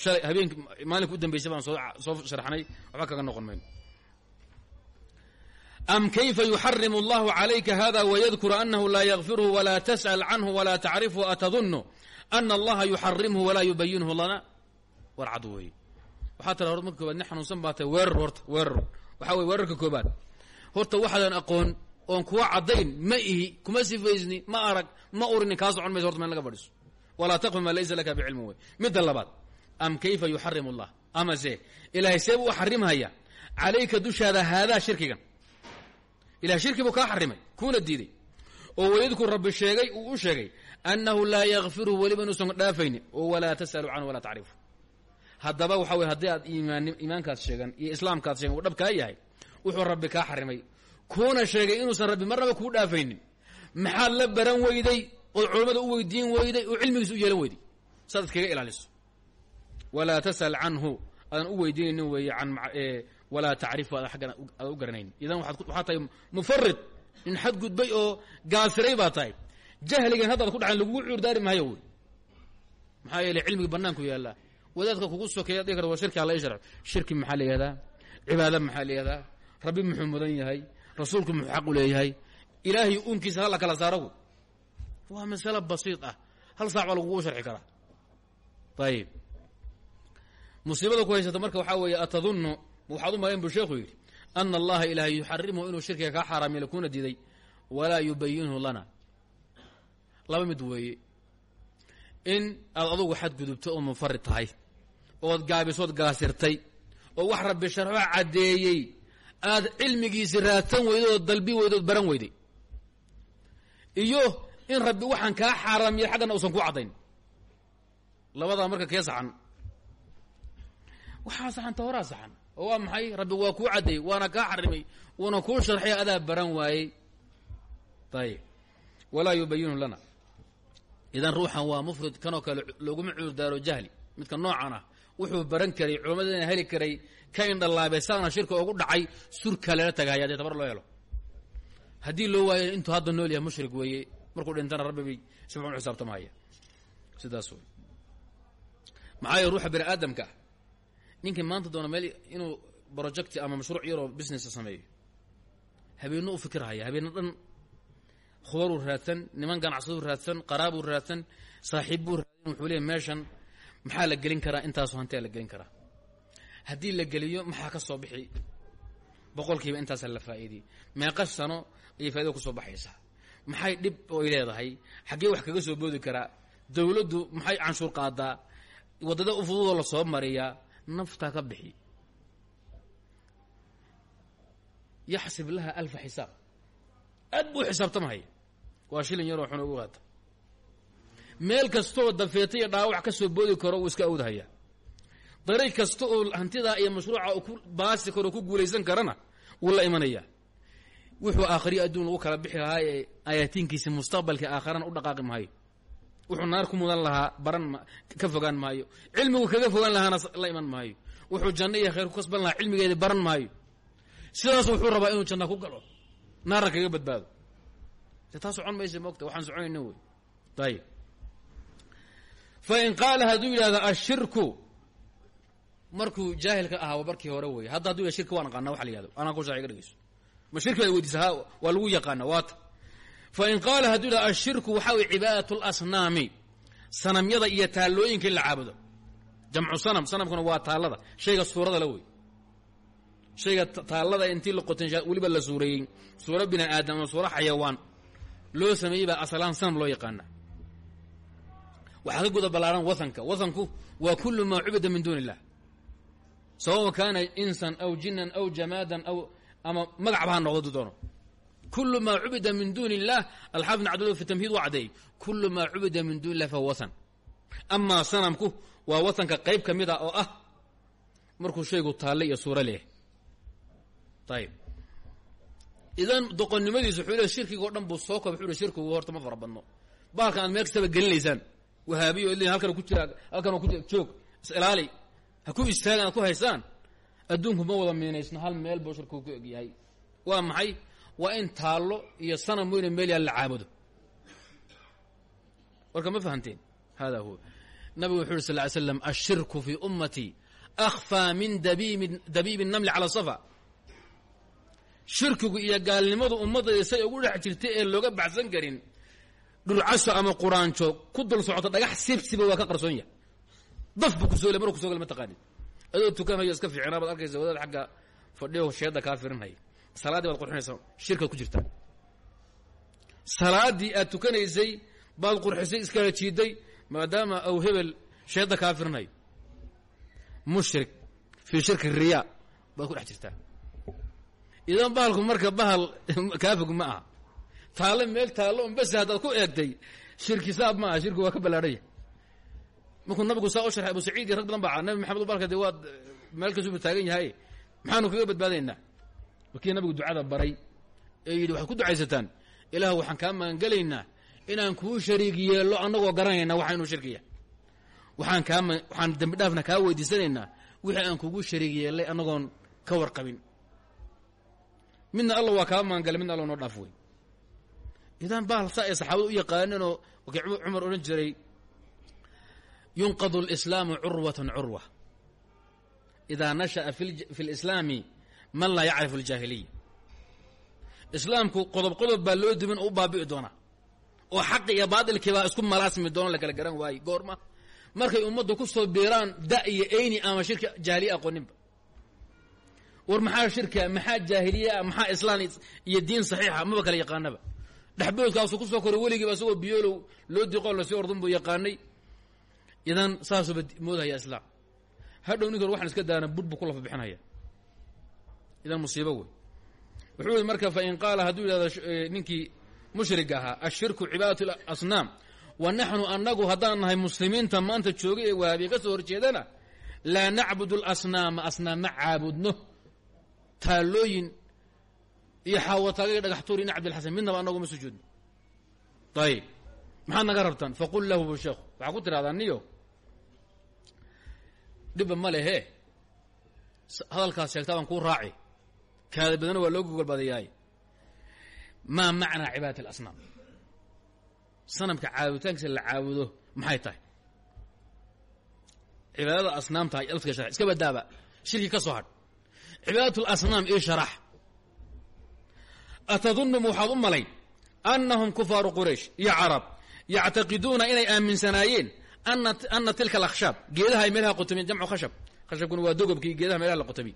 shalay habeenki maalinka u dambeysay baan soo soo sharxnay waxba kaga noqon mayno. Am kayfa yuxarimu allahu calayka hada wayadkuru anahu laa yakfirhu walaa tas'al canhu walaa tacrifhu atadunu ana allaha yuxarimhu walaa yubayinhu lana. War cad weeye. Waxaa tira hort marka koobaad nin xanuunsan baa tahay weerar horta weerar. Waxaa weye weerarka koobaad horta waxaadan aqoon oon kuwa caddayn ma ihi kuma sifaysni ma arag ma urini kaa socon mayso horta meel laga fadhiso walaa taqfu maa laysa laka bicilmin wey midda labaad am kayfa yuxarimu allah? Amase ilaahay see buu xarimhaya calayka dushaada haadaa shirkigan ilahay shirki buu kaa xarimay kuuna diiday. Oo wayadkur rabbi sheegay uu u sheegay annahu laa yakfiruhu weliba inuusan dhaafaynin. Oo walaa tas'alu canhu walaa tacrifu. Haddaba waxa weye haddii aad iimaan iimaankaad sheegan iyo islaamkaad sheegan uu dhabkaa yahay wuxuu rabbi kaa xarimay kuuna sheegay inuusan rabbi marnaba kuu dhaafaynin. Maxaad la baran weyday? Ood culammada u weydiin weyday? Oo cilmigiisa u yeelan weyday? Saad iskaga ilaaliso. Walaa tas'al canhu. Aadan u weydiinaynin weeye can walaa tacrifu aad aggan aad u garanaynin idan waxaa tahay mufarid nin xadgudbay oo gaasiray baa tahay. Jahligan haddaad ku dhacan lagugu cuurdaari maayo wy maxaa yeeley cilmigi banaanku yaallaa. Wadaadka kugu sokeeya dhigi karta waa shirki alla ii shirki maxaa la yihahdaa cibaada maxaa la yihahdaa rabbi muxuu mudan yahay rasuulku muxuu xaq u leeyahay? Ilaahay uunkiisa hala kala saaro wy waa masale basiid ah. Hal saac baa lagugu sharxi karaa. Ayib musiibada ku haysata marka waxaa weeye atadunnu waxaad u malayn buu sheekhu yidhi ana allaha ilaahay yuxarimuhu inuu shirkiga kaa xaaraamiya lakuna diiday walaa yubayinhu lana. Laba mid weeye. In aad adugu xadgudubto oo munfarid tahay ood gaabisood gaasirtay oo wax rabbi sharxo caddeeyey aad cilmigiisi raadsan weyday dalbi weyday baran weyday. Iyo in rabbi waxaan kaa xaaraamiyay xaggana uusan ku caddayn. Labadaa marka kee saxan? Waxaa saxanta horaa saxan. Oo waa maxay? Rabbi waa kuu caddeeyey waana kaa xarimay wuuna kuu sharxay adaa baran waayey. Ayib walaa yubayinu lana. Idan ruuxan waa mufrid kanoo kale looguma cuurdaaro jahli. Midka noocan ah wuxuu baran karay culammadana heli karay ka indhalaabay saana shirka ugu dhacay surka lala tagahaya haddii tabar loo helo. Haddii loo waayo intuu hadda nool yahay mushrik weeye markuu dhintana rabbi bay si fiican u xisaabtamahaya sidaas wey maxaa ruuxa bani aadamka ah maanta doona meel inuu projecti ama mashruuc yaroo businessa sameeyo. Habeenno u fikirhaya habeenno dhan khubaruu raadsan niman ganacsaduu raadsan qaraabuu raadsan saaxiibbuu raadsan wuxuu leeyahy meeshan maxaa la gelin karaa? Intaasoo hantiyaa la gelin karaa haddii la geliyo maxaa ka soo bixi? Boqolkiiba intaasaa la faa'iidiyey meeqa sano ayay faa'ida ku soo baxaysaa. Maxay dhib oy leedahay? Xaggee wax kaga soo boodi karaa dawladdu maxay canshuur qaadaa? Waddada u fududoo la soo mariyaa naftaa ka bixi. Yaxsib laha alfa xisaab. Aad buu xisaabtamahaya waa shilin yaroo xun ugu qaata. Meel kastooo dafeeta iyo dhaawac ka soo boodi karo uu iska awdahaya dariiq kasta oo hantidaa iyo mashruuca uu ku baasi karo ku guulaysan karana wuu la imanaya. Wuxuu aakhriyo adduun lagu kala bixi lahaa ee ayaatiinkiisi mustaqbalka aakharana u dhaqaaqi maayo. Wuxuu naar ku mudan lahaa baran ka fogaan maayo. Cilmigu kaga fogaan lahaana la iman maayo. Wuxuu janno iyo khayr ku kasban lahaa cilmigeedi baran maayo. Sidaas wuxuu rabaa inuu janna ku galo naarna kaga badbaado. Taa socon maysa moogta waxaan soconayna wey. Ayib fa in qaala hadduu yidhahda ashirku markuu jaahilka ahaa markii hore wey hadda hadduu ya shirki waan aqaana waxa la yihahdo anaa ku sharciga dhegeyso ma shirki baad weydiisa waa lagu yaqaana waata fa in qaala hadduu yidhaha ashirku waxaa weye cibaadat lasnaami sanamyada iyo taallooyinka in la caabudo. Jamcu sanam sanamkuna waa taallada. Shayga suurada la wey shayga taallada intii la qotan weliba la suureeyey. Suuro bini aadam ama suuro xayawaan. Loo sameeyey baa asalaan sanam loo yaqaana waxaa ka guda ballaaran wahanka wahanku waa kulu maa cubida min duuni illah sawaء kaana insan aw jinan aw jamaadan aw ama magacba ha noqdo doono. Kulu maa cubida min duuni illah alxaafid bn cabdillah fi tamhiid waa caddeeyey. Kulu maa cubida min duni illah fahuwa wathan. Amaa sanamku waa wahanka qayb ka mid a oo ah markuu shaygu taalle iyo suuro leeyahay. Ayib idan doqonnimadiisu wuxuu le shirkiga o dhan buu soo koba wuxuu shirkigu horta ma fara badno. Baalkan aad ha ku istaagan aad ku haysaan adduunku ma wada miinaysno hal meel buu shirkigu ku egyahay. Waa maxay? Waa in taallo iyo sanam weyne meel yaal la caabudo. Warka ma fahanteen? Hada huwa. Nabigu wuxu uhi sal ly slam ashirku fii ummatii akhfaa min dabiibi dabiibi namli cala safa. Shirkigu iyo gaalnimadu ummadayda say ugu dhex jirta ee looga baxsan karin dhurcaso ama quraanjo ku dul socota dhagax sibsiba waa ka qarsoon yahay daf buu ku soo le maruu kuso gale ma taqaanin adoo tukanhayo iska fiicnaa baad arkaysa wadaad xagga fadhiyo sheedda kaa firinhaya salaaddii baad qurxinaysaa shirkaad ku jirtaa salaaddii aad tukanaysay baad qurxisay iskala jiiday maadaama aw hebel sheedda kaa firinhayo. Mushrik fii shirki riyaa baad ku dhex jirtaa. Idan bahalku marka bahal (laughs) kaafig ma aha. Taalle meel taallo un bes haddaad ku eegtay shirki saab ma aha shirki waa ka ballaadhanya markuu nabigu saa u sharxay abu saciid rag badan baa nabi maxamed balka dee waad meel kasuuba taagan yahay. Maxaanu kaga badbaadaynaa markii nabigu ducada baray. Ee yidhi waxaad ku ducaysataan. Ilaah waxaan kaa magangelaynaa inaan kuu shariig yeello annagoo garanayna waxa inuu shirkiya waxaan kaa waxaan dembi dhaafna kaa weydiisanaynaa wixii aan kugu shariig yeellay annagoon ka warqabin. Midna alla waa kaa magangalay midna alla noo dhaaf idan bahal saa saxaabadu u yaqaaneenoo wakii cumar odhan jiray yunqadu alislaamu curwatan curwa idaa nasha'a fi lislaami man laa yacrifu aljaahiliya islaamku qodob qodob baa loo dumin oo u baabi'i doonaa oo xaqi iyo baadilkii baa isku malaasmi doona la kala garan waaye goorma markay ummadda ku soo biiraan da iyo eyni ama shirka jaahiliya aqooninba war maxaa shirkia maxaa jaahiliyaa maxaa islaan iyo diin saxiixa maba kala yaqaanaba weligiiba isagoo biyoolow loo diqoo la sii ordun buu yaqaanay idan saasuuba moodhaya islaam. Hadhow ninka waxaan iska daana budh buu ku lafa bixinaya idan musiibo wey wuxuu yihi marka fain qaala hadduu yidhahdo ninkii mushrig ahaa ashirku cibaadat asnaam wa naxnu annagu haddaan nahay muslimiinta maanta joogay ee wahaabiya ka soo horjeedana laa nacbud alasnaama asnaam ma caabudno. Taallooyin iyo xaawataagay dhagax tuur in cabdilxasan midnaba annagu ma sujuudno. Ayib maxaad naga rabtaan? Faqul lahu sheekhu waxaa ku tidhahdaa niyo dhibba ma lehe. Hadalkaas sheegtaa baan raaci. Kaada badana waa loo gogolbadayaay maa macnaa cibaadat alasnaam? Sanamka caabuditaankiisa la caabudo maxay tahay? Cibaadada asnaamta laftiga shar iska badaaba shirki ka soo hadh. Cibaadat alasnaam ii sharax atadunum waxaad u malay annahum kufaaru quraysh iyo carab yactaqiduuna inay aaminsanaayeen ana tilka alakhshaab geedaha meelaha qotomiyeen jamcu khashab khashabkuna waa dogobkii geedaha meelaha la qotomiy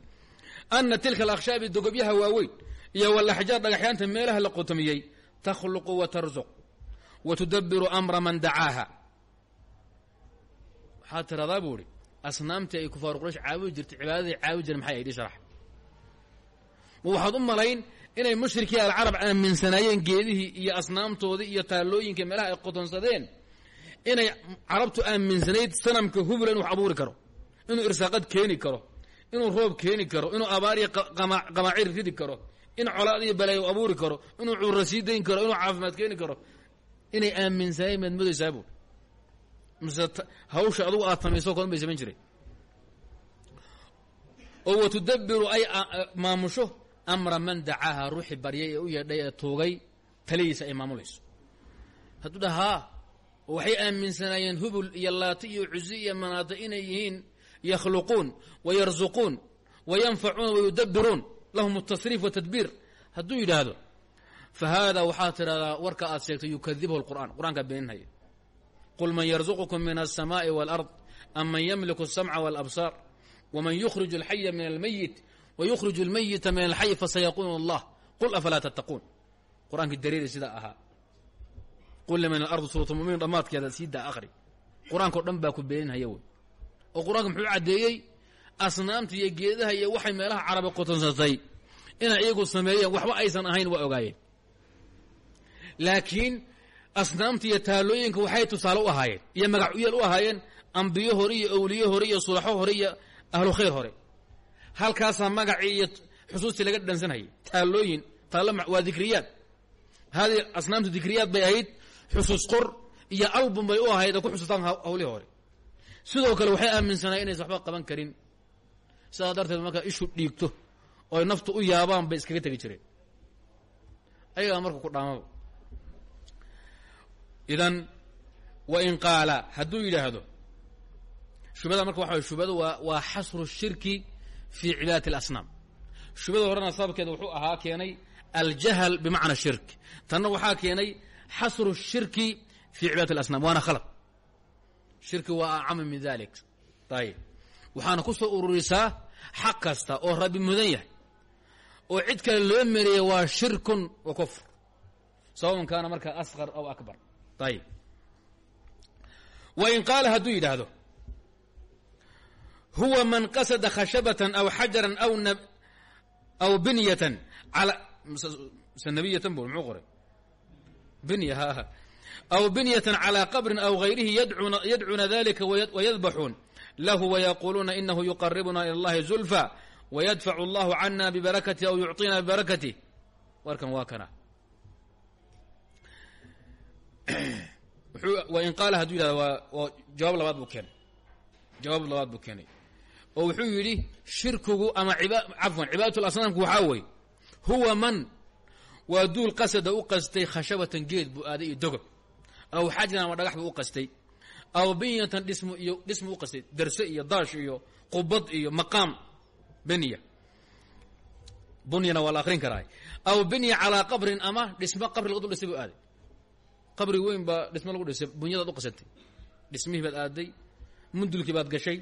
ana tilka alakhshaabi dogobyaha waaweyn iyo walaxjaar dhagaxyaanta meelaha la qotomiyey takhluqu wa tarzuq wa tudabiru amra man dacaaha waxaad tiradaa buu ihi asnaamtii ay kufaaru quraysh caabudi jirtay cibaadaday caabudi jireen maxay aydhi sharax ma waxaad u malayn inay mushrikii alcarab aaminsanaayeen geedihii iyo asnaamtoodii iyo taallooyinka meelaha ay qotonsadeen inay carabtu aaminsanayd sanamka hubla inu wax abuuri karo inuu irsaaqad keeni karo inuu roob keeni karo inuu abaariya qamaacir ridi karo in colaad iyo balaayo abuuri karo inuu cuura sii dayn karo inuu caafimaad keeni karo inay aaminsanayeen maad buur mise hawsha adugu aad samayso koon bay samayn jireen. Oo wa tudabiru ay maamusho amra man dacaaha ruuxii baryay ee u yeedhay ee tuugay talidiisa ay maamulayso. Hadduu dhahaa waxay aaminsanaayeen hubul iyo laati iyo cusi iyo manaata inay yihiin yakhluquun wa yarzuquun wa yanfacuuna wa yudabiruun lahum اtasriif watadbiir hadduu yidhaahdo fa haadaa waxaad tidhahdaa warka aad sheegtay yukadibhu lqur'an qur'aankaa beeninhaya qul man yarzuqukum min alsamaaءi wاlard am man ymliku الsamca wاlabsaar wman yukhriju اlxaya min almayit wayukhriju اlmayita min alxay fasayaquunu allah qul afalaa tattaquun qur-aankii dareeri sidaa ahaa qul liman alardu suuratu muminiin dhammaadkeeda sii daa akhri qur'aankao dhan baa ku beeninhaya wey oo qur'aanka muxuu caddeeyey asnaamta iyo geedaha iyo waxay meelaha carabi qotansatay inay iyagu sameeyeen waxba aysan ahayn waa ogaayeen laakiin asnaamta iyo taalooyinka waxay tusaale u ahaayeen iyo magacyeel u ahaayeen ambiyo hore iyo awliye hore iyo sulaxo hore iyo ahlu khayr hore halkaasaa magacii iyo xusuustii laga dhansanhayay taalooyin taallo waa dikriyaad haadii asnaamtu dikriyaad bay ahayd xusuus qor iyo album bay u ahayd oo ku xusuustaan hawlihii hore. Sidoo kale waxay aaminsanaay inaysan waxba qaban karin. Sidaa darteed markaa ishu dhiigto ooy naftu u yaabaan bay iskaga tegi jireen. Ayagaa marka ku dhaamaba idan wain qaala hadduu yidhaahdo shubada marka waxa shubadu waa waa xasru shirki fii cibaadati اlasnaam shubada horena sababkeeda wuxuu ahaa keenay aljahl bimacna shirk. Tanna waxaa keenay xasru shirki fii cibaadati اlasnaam waana khalad shirki waa acama min dalik ayib waxaana ku soo ururisaa xaq kasta oo rabbi mudan yahay oo cid kale loo mereeyey waa shirkun wa kufr sawaun kaana markaa asqar aw akbar ayib wain qaala hadduu yidhaahdo huwa man qasada khashabatan aw xajaran aw aw binyatan ala nabiyatan bu muxuu qoray binya ha aw binyatan calى qabrin aw gayrihi yadcuuna dalika wayadbaxuun lahu wayaquuluuna inahu yuqaribuna ilى اllahi zulfa wayadfacu اllahu cana bibarakatih aw yucطina bibarakatih warkan waa kana wain qaala hadduu yidhahdo waa jawaab labaad buu keenay jawaab labaad buu keenay oo wuxuu yidhi shirkigu ama cafwan cibaadatu asnaamku waxaa wey huwa man waa duul qasada u qastay khashabatan geed buu aaday iyo dogob aw xajiran ama dhagax buu u qastay. Aw binyatan dhismu iyo dhismu u qastay. Darse iyo daash iyo qubad iyo maqaam. Benya bunyana waa la akrin karaa aw binya calaa qabrin ama dhismo qabri lagu dhisay buu aaday. Qabri weyn baa dhismo lagu dhisay. Bunyadaad u qasatay dhismihii baad aaday. Mundulkii baad gashay.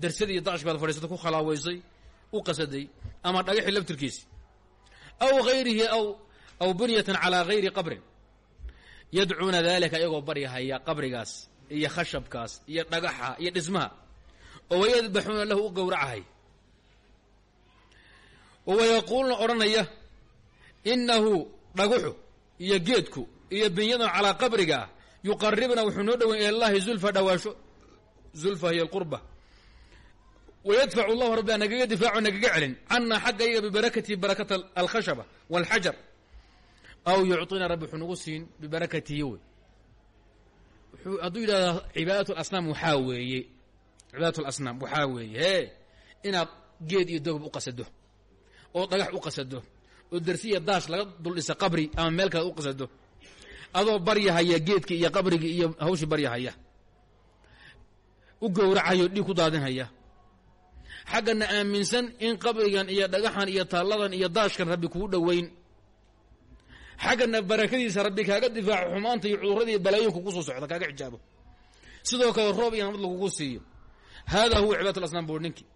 Darsadii iyo baad fadhiisatay ku khalaaweysay u qasaday. Ama dhagaxii laftirkiisi aw hayrihi aw aw bunyatan calaa hayri qabrin yadcuuna dalika iyagoo baryahaya qabrigaas iyo khashabkaas iyo dhagaxa iyo dhismaha oo wayadbaxuuna lahu u gowracahay oo wayaquuluna odhanaya inahu dhaguxu iyo geedku iyo binyadan calaa qabriga ah yuqaribna wuxuu noo dhoweyn ila llahi zulfa dhawaasho zulfa hiy alqurba wayadfacu allahu rabbia nagaga difaaco nagaga celin canaa xagga iyaga bibarakatihi barakata alkhashaba walxajar aw yucطina rabbi wuxuu nagu siin bibarakatihi wey hadduu yidhahdaa cibaadat lasnaam waxaa weeye cibaadat lasnaam waxaa weeye hee inaad geed iyo dogob u qasado oo dhagax u qasado oo dersi iyo daash laga dul dhisa qabri ama meel kale u qasado adoo baryahaya geedkii xaggana aaminsan in qabrigan iyo dhagaxan iyo taalladan iyo daashkan rabbi kugu dhoweyn. Xaggana barakadiisa rabbi kaaga difaaco xumaanta iyo cudurrada iyo balaayinku ku soo socda kaaga xijaabo. Sidoo kale roob iyo nabad lagugu siiyo. Haadaa huwa cibadat lasnaam buu ninkii.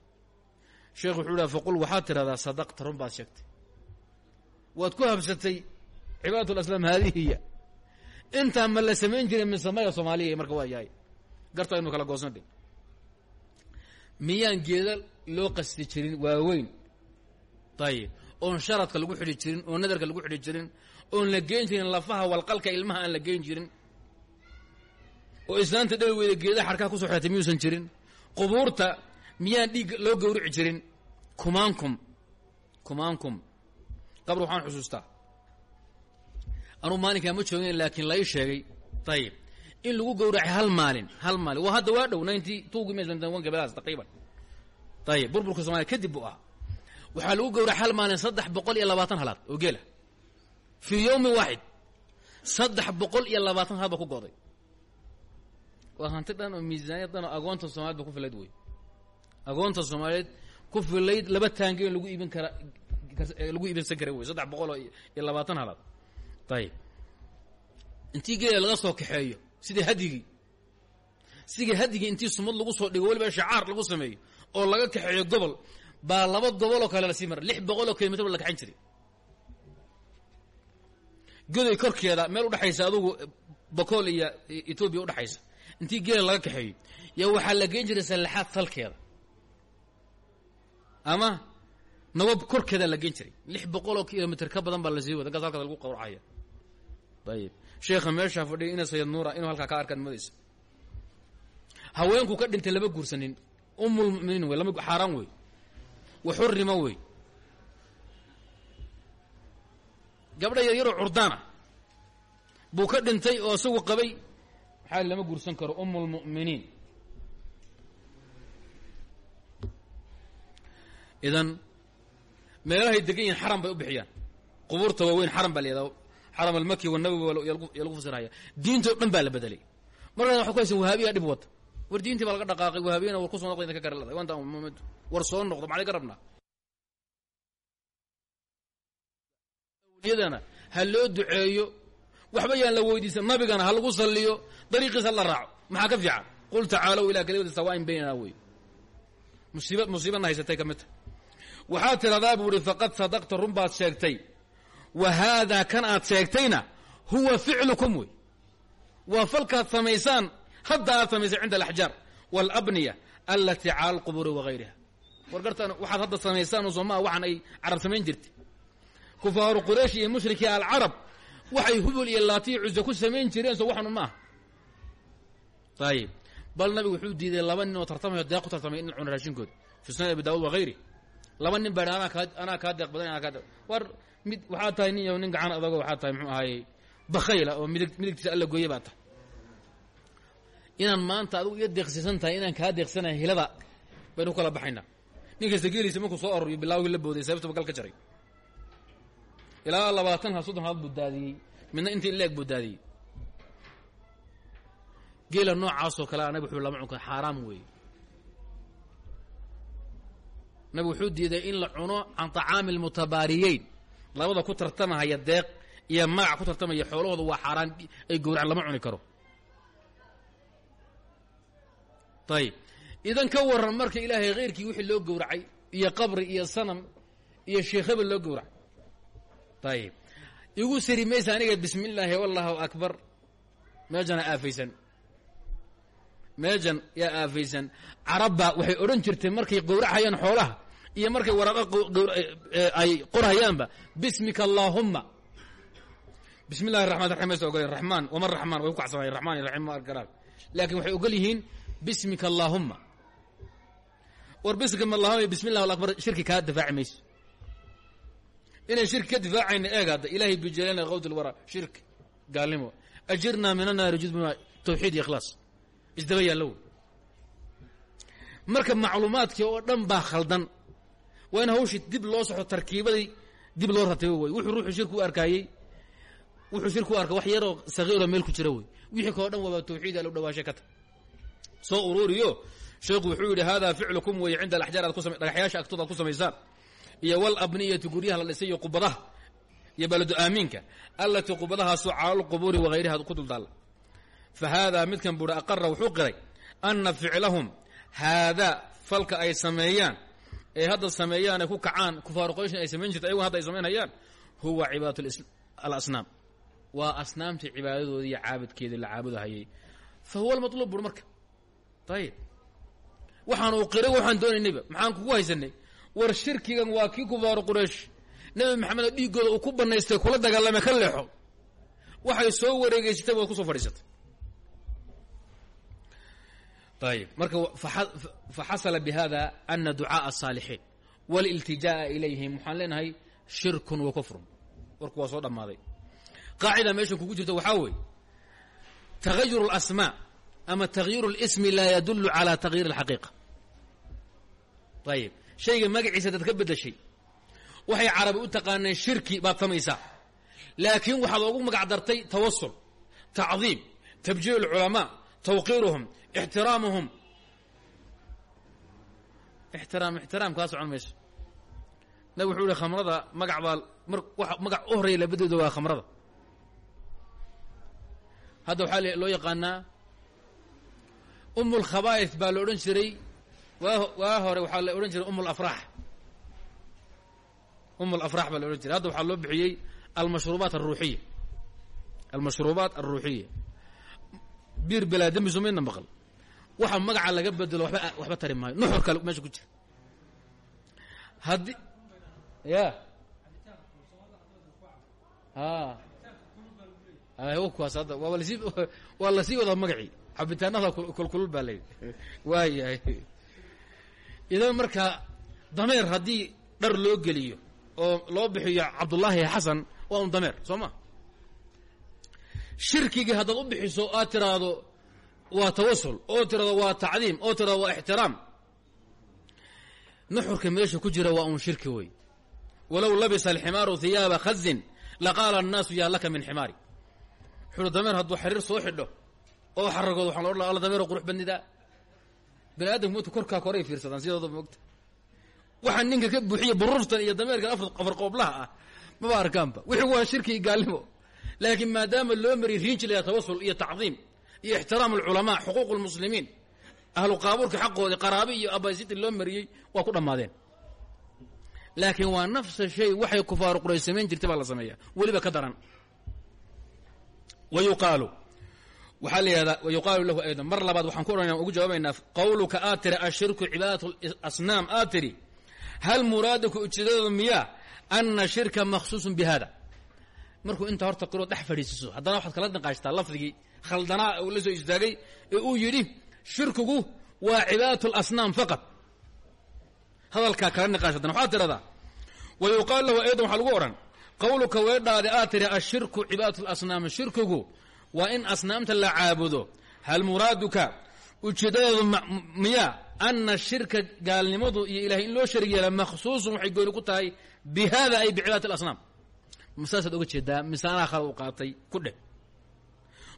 Sheekh wuxuu dhaha faqul waxaad tidhahdaa sadaqta run baad sheegtay. Waad ku habsatay cibaadat laslaam haadihiya intaa ma la samayn jiray min samaya soomaaliya marka waa yahay. Garta aynu kala goosan dhin miyaan geeda loo qasti jirin waaweyn. Ayib oon sharadka lagu xidhi jirin oon nadarka lagu xidhi jirin oon la geen jirin lafaha walqalka ilmaha aan la geen jirin. Oo islaanta dhawi weyda geedaha xarkaha ku soo xidhatay miyuusan jirin. Qubuurta miyaan dhiig loo gowrici jirin? Kumaankum. Kumaankum. Qabr waxaan xusuustaa. Anuu maalinkaa ma joogin laakiin lai sheegay. Ayib in lagu gowracay hal maalin hal maalin. Waa hadda waa dhow ninety twgi m gabelahaas taqriiban ayib burburka soomaliya kadib buu ahaa. Waxaa lagu gowracay hal maalin saddex boqol iyo labaatan halaad oo geela. Fii yowmin waaxid saddex boqol iyo labaatan halaad baa ku go'day waa hanti dhan oo miisaaniyad dhan oo agoonta soomaaliyad ba ku filayd wey agoonta soomaaliyeed ku filayd laba taange in lagu iibin kara lagu iibinsan kara wey saddex boqol oo labaatan halaad. Ayib intii geela laga soo kaxeeyo sidii hadigii sidii hadigii intii sumad lagu soo dhigo weliba shacaar lagu sameeyo oo laga kaxeeyo gobol baa laba gobol oo kale la sii mara lix boqol oo kilomitr ba la kaxayn jiray. Goday korkeeda meel udhexaysa adugu bakool iyo etoobiya udhexaysa intii geela laga kaxeeyo. Yaa waxaa la geen jiray sallaxaad salkeeda ama nabab korkeeda la geen jiray. Lix boqol oo kilomitr ka badan baa la sii wada. Gas halkaas lagu qawracaya. Ayib sheekha meeshaa fadhiya ina sayid nuura inuu halkaa ka arkaad madaysa haweenku ka dhintay lama guursanin umulmuminiin wey lama xaaraan wey. Waxurrima wey. Gabdha yar yaroo curdaana. Buu ka dhintay oo isagu qabay. Maxaa lama guursan karo umulmu'miniin idan meelahay degan yihiin xaram bay u bixiyaan. Qubuurta waaweyn xaram baa la yihahda xaram almaki wanabowi yaa lagu fasirhaya diintoo dhan baa la bedelay. Markaas waxad ku haysan wahaabiya dhib wata war diintii baa laga dhaqaaqay wahaabiyana war ku soo noqda idinka garalada. Wanta war soo noqdo maxay ka rabnaa awliyadana ha loo duceeyo. Waxba yaan la weydiisan nabigana ha lagu salliyo dariiqiisa la raaco. Maxaa ka fiican? Qul tacaalow ilaa kalimati sawaain baynana wey musiiba musiibana haysatay ka mid ta waxaad tiradaa buu faqad sadaqta run sheegtay. Wa haadaa kan aad sheegtayna huwa ficlukum wey waa falkaad samaysaan hadda aad samaysay cinda alaxjaar waalabniya alatii cala alqubuuri wagayriha war gartaan waxaad hadda samaysaan soo maa waxaan ay carab samayn jirtay. Kufaaru quraysh iyo mushrikii alcarab waxay hubul iyo laatiyo cuso ku samayn jireen so waxanu ma aha. Bal nabigu wuxuu diiday laba nin oo tartamayo deeq ku tartamay in la cuno raashinkooda fi sunan abi daawud wagayri laba nin baa anaa kaa anaa kaa deeq badan anaa kaa deeq war mid waxaad tahay nin iyo nin gacan adago waxaad tahay muxuu ahaayey bakhayla oo midig midigtiisa alla gooye baa tahay inaan maanta adigu iyo deeqsiisan tahay inaan kaa deeqsanaya hilada baynu kala baxaynaa nin kasta geeliisa markuu soo aruriyo bilaawgii la booday sababtaba gal ka jaray ilaa labaatan ha soddon haad buu daadiyey. Midna intii leeg buu daadiyey. Geela noocaasoo kale a nabi wuxuu lama cunka xaaraam weeye. Nabi wuxuu diiday in la cuno can طacaami اlmutabaariyeyn labada ku tartamahaya deeq iyo magac ku tartamaya xoolahooda waa xaaraan ay gowracaan lama cuni karo ayib idan ka waran marka ilaahay khayrkii wixii loo gowracay iyo qabri iyo sanam iyo sheekhaba loo gowracay. Ayib igu siri maysa aniga bismi illaahi wallahu akbar. Meejana aafaysan. Meejan yaa aafaysan. Carabba waxay odhan jirtay markay gowracayaan xoolaha iyo markay waraaqa ay qorhayaanba bismika allaahumma. Bismi llahi raxman raxiim maysa ogoleen raxmaan waman raxmaan way ku kacsanayeen raxmaan raxiim ma yihiin bismika allaahumma war bismika allahumma iyo bismi llah akbar shirki kaa difaaci mayso. Inay shirki ka difaacayna eeg hadda ilaahay bijalana qawd lwara shirki gaalnimo. Ajirnaa min annaari judbima tawxiid iyo ikhlaas. Isdaba yaallow marka macluumaadkii oo dhan baa khaldan. Waa in hawshii dib loo soxo tarkiibadii dib loo ratibo wey wuxuu ruuxu shirku u arkaayey. Wuxuu shirku u arka wax yaroo sagiiroo meel ku jira wixii kao dhan waaba tawxiid alo dhawaashe ka soo uruuriyo sheekhu wuxuu yidhi haadaa ficlukum weeye cinda alaxjaar aad kusama dhagaxyaasha agtooda ad ku samaysaan iyo walabniyati guryaha la dhisay iyo qubadaha iyo baladu aamiinka allatii qubadahaasoo calalqubuuri wagayriha ku duldaalla fa haadaa midkan buuri aqara wuxuu qiray anna ficlahum haadaa falka ay sameeyaan ee hadda sameeyaan ay ku kacaan kufaaru qurayshin ay samayn jirta hadda ay samaynayaan huwa cibaadat alasnaam. Waa asnaamtii cibaadadoodii iyo caabudkeedii la caabudahayay. Fa huwa almatluub buuri marka ayib waxaan u qiray waxaan doonaynayba maxaan kugu haysanay war shirkigan waa kii ku kufaaru quraysh nabi maxamed oo dhiiggooda uu ku banaystay kula dagaalame ka leexo waxay soo wareegeysatay waad ku soo fadhiisatay ayib marka faxasala bihada ana ducaaa asaalixiin waliltijaaa ilayhim waxaan leenahay shirkun wa kufrun warku waa soo dhamaaday qaacida meeshan kugu jirta waxaa weeye tagayur اlasmaa ama tagyir اlsmi laa yadulu calى tagyir اlxaqiiqa ayib shayga magaciisa dad ka beddeshay waxay carabi u taqaaneen shirki baad samaysaa laakiin waxaad ogu magac dartay tawasul tacdiim tabjiil اlculamaa tawqiiruhum ixtiraamuhum ixtiraam ixtiraam kaa socon mayso nabig wuxuu ihi khamrada magac baa mar wa magac u horreeya labadeeda waa khamrada hadda waxaa loo yaqaanaa um lkhabaa'is baa la odhan jiray. Waa waa hore waxaa la odhan jiray um lafrax um lafrax baa la odhan jiray. Hadda waxaa loo bixiyey almashruubaat alruuxiya almashruubaat alruuxiya biir bilaa dembi sumayna maqal. Waxa magaca laga bedelo waba waxba tari maayo. Nuxur kale meesha ku jira. Haddii ya. A kuwaas hadda. Waa la sii waa la sii wadaa magacii xabitaanada kulkulul baa layidhi waayahay. Idan marka dameer haddii dhar loo geliyo oo loo bixiyo cabdullaahi xasan waa un dameer soo ma? Shirkigii haddaad u bixiso aad tiraahdo waa tawasul oo tirahdo waa tacdiim oo tirahdo waa ixtiraam. Nuxurka meesha ku jira waa un shirki wey walow labisa alximaaru hiyaaba khazin laqaala annaasu yaa laka min ximaari. Wuxuuhi dameer hadduu xariir soo xidho oo xaragooda waxaan odhan alla dameero qurux badnidaa bani aadamku mudka korkaa koray fiirsadaan sidooda moogta waxaa ninka ka buuxiya buruurtan iyo dameerka afar qooblaha ah maba arkaanba. Wixii waa shirki iyo gaalnimo. Laakiin maadaama loo mariy riinjilaya tawasul iyo tacdiim iyo ixtiraam alculamaa xuquuq lmuslimiin ahlu qaabuurka xaqoodii qaraabi iyo abasiti loo mariyey waa ku dhammaadeen. Laakiin waa nafsa shay waxay kufaaru samayn jirtay baa la sameeya weliba ka daran. Wa waxaa la yihahdaa wa yuqaalu lahu aydan mar labaad waxaan ku odhanaya ugu jawaabaynaa qawluka aad ashirku cibaadat asnaam aad hal muraadaka ujeedadooda miyaa ana shirka makhsuusun bi hada markuu horta qiroo dhex fadhiisiso haddana waxaad kala niqaashtaa lafdigii khaldanaa uu la soo istaagay uu yidhi shirkigu waa cibaadat alasnaam faqad hadalkaa kala niqaash haddana waxaad wa yuqaalu aydan waxaa lagu odhan qawluka weedhaadi aad tiri ashirku cibaadat alasnaam shirkigu waa in asnaamta la caabudo. Hal muraaduka? Ujeeddadoodu miyaa ana shirka gaalnimadu iyo ilahay in loo sharig yeela makhsuusun waxay gooni ku tahay bi hada ay bicibaadati alasnaam. Masaasaad oga jeedaa misaanaha khala u qaatay ku dheh.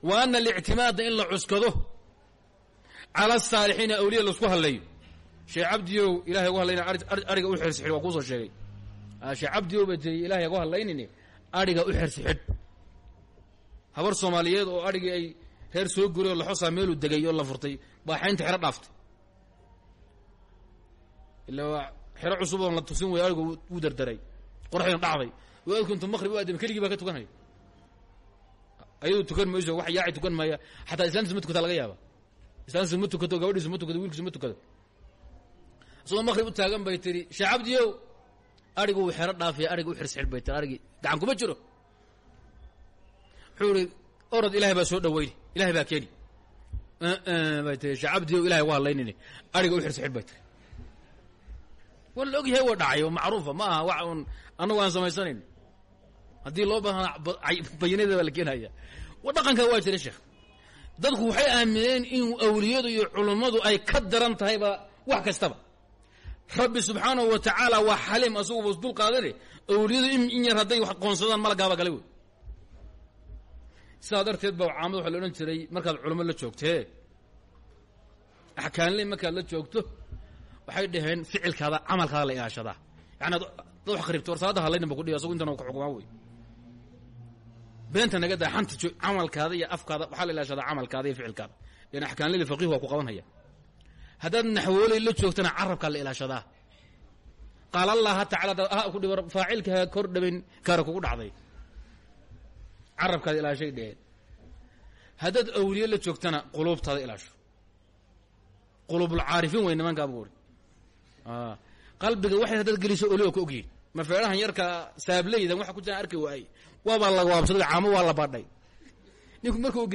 Wa ana alictimaada in la cuskado cala asaalixiina awliya la isku hadlayo. Sheekh cabdiyow ilahay ugu hadlayna ariga u xirsi xidh waa kuusoo sheegay. Sheekh cabdiyow ba tiri ilahay ugu hadlaynin ariga u xirsi habar soomaaliyeed oo adhigii ay reer soo guray oo laxosaa meeluu degay oo la furtay baa xaynta xero dhaaftay. Ila waa cusub oon la tusin way adhigu wuu derderay qoraxdina dhacday. Waadku intu maqrib u keligii baa ka tukanhaya ayadu tukan mayso wax yaaci tukan maaya. Xataa islaantiisa ma tukataa laga yaaba. Islaantiisa ma tukato gabadhiisu ma tukado wiilkiisu ma tukado isagoo maqrib u taagan bay tiri sheekh cabdiyow adhigu wuu xero dhaafaya adhiga u xirsxidh bay gacan kuma jiro wuxuu ihi orod ilahay baa soo dhaweyni ilahay baa keeni. Bay tiri. Sheekh cabdiyow ilahay uga hadlaynini adhiga u xidh bay tiri. Waa la og yahay waa dhacay oo macruufa ma aha wax uun annagu aan samaysanayn haddii loo baahana bayinada baa la keenaya. Wa dhaqankaa waa jira sheekh. Dadku waxay aamineen inuu awliyadu iyo culummadu ay ka daran tahayba wax kastaba. Rabbi subxaanahu wa tacaala waa xaliim asagu bas dul qaadane awliyadu in yar hadday wax qoonsadaan malagaaba kale wey sidaa darteed ba caamad waxa la odhan jiray markaad culamo la joogtee? Axkaanle markaad la joogto waxay dhaheen ficilkaada camalkaada la ilaashadaa yani dad wax qaribta war salaada hadlayna ba kudhihi asagu intan ku xukumaa wey. Beenta naga daa xanta camalkaada iyo afkaada waxaa la ilaashadaa camalkaada iyo ficilkaada. Lan axkaanleli faqih waa ku qabanhaya haddaad naxwooley la joogtana carabkaa la ilaashadaa qaala allaha tacala ha ku dhiba faacilka kor dhabayn kaara kugu dhacday carabkaada ilaashay dheheen. Haddaad awliye la joogtana quluubtaada ilaasho quluubulcaarifiin wey nimankaa bu uri qalbiga waxay haddaad geliso oligo ka ogyihiin ma feedhahan yarka saableydan waxa ku jiraan arki waayey. Waabaa la waabsaday caamo waa la badhay ninku marka uu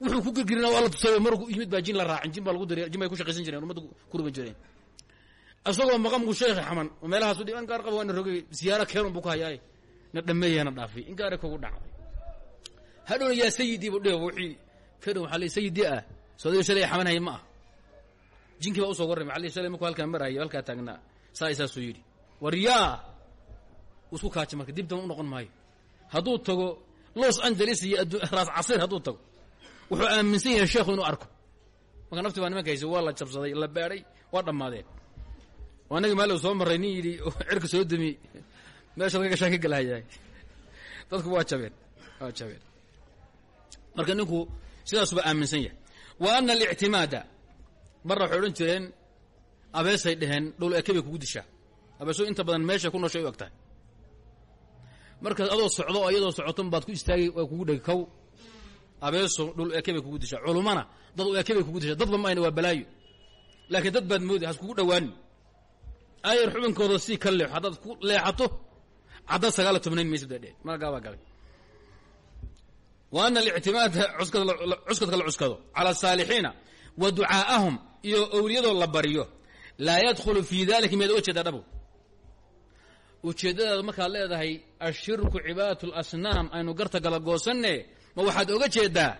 wuxuu ku girgirina waa la tusay markuu yimid baa la raacin jin lagu dariya jin ku shaqaysan jireen ummadda ku rugan jireen. Isagoo maqamku sheekhi xaman oo meelahaasu dhiban gaar qaba waana rogay siyaaro keenun buu ku hayaaye na dhameeyana dhaafi in gaari kugu dhacday. Hadhowna yaa sayidii buu dhiba wixii kadhow waxaa lii sayidii ah soodiga shalay xamanhaya ma jinkii baa u soo warramay waxaa lii shalay markuu halkaan marahayo halkaa taagnaa saa isaasuu yidhi. War yaa wuu isku kaaja marka dib u noqon maayo. Hadduu tago los angeles iyo raas casir hadduu tago wuxuu aaminsan yahay sheekhu inuu arko. Marka nafti baa nimanka haysa waa jabsaday la baadhay waa dhammaadeen. Oo annagii maalow soo marray nin cirka soo demi meeshaad ka gashaan ka galahayahay dadku waa jabeen waa jabeen. Marka ninku sidaasuba aaminsan yahay. Wa ana alictimaada marna waxay odhan jireen abeesay dheheen dhul eke bay kugu dishaa. Abeeso inta badan meesha ku noshay u eg adoo socdo oo iyadoo baad ku istaagay waa kugu dhegi kow. Abeeso dhul eke bay kugu dishaa. Culummana dad u eke kugu dishaa. Dadba maayna waa balaayo. Laakiin dad baad moodi has kugu dhowaanin ayar xubinkooda sii ka leexo ku leexato caddaad sagaala tobnayn maysa baa dheh magaabaa galay wa ana alictimaada cuskadka la cuskado. Cala asaalixiina wa ducaa'ahum iyo owliyadoo la baryo laa yadkhulu fii dalika miyaad oga jeedaa dhabow. Ujeeddadaada markaad leedahay ashirku cibaadat lasnaam aynu garta gala goosanne ma waxaad oga jeedaa?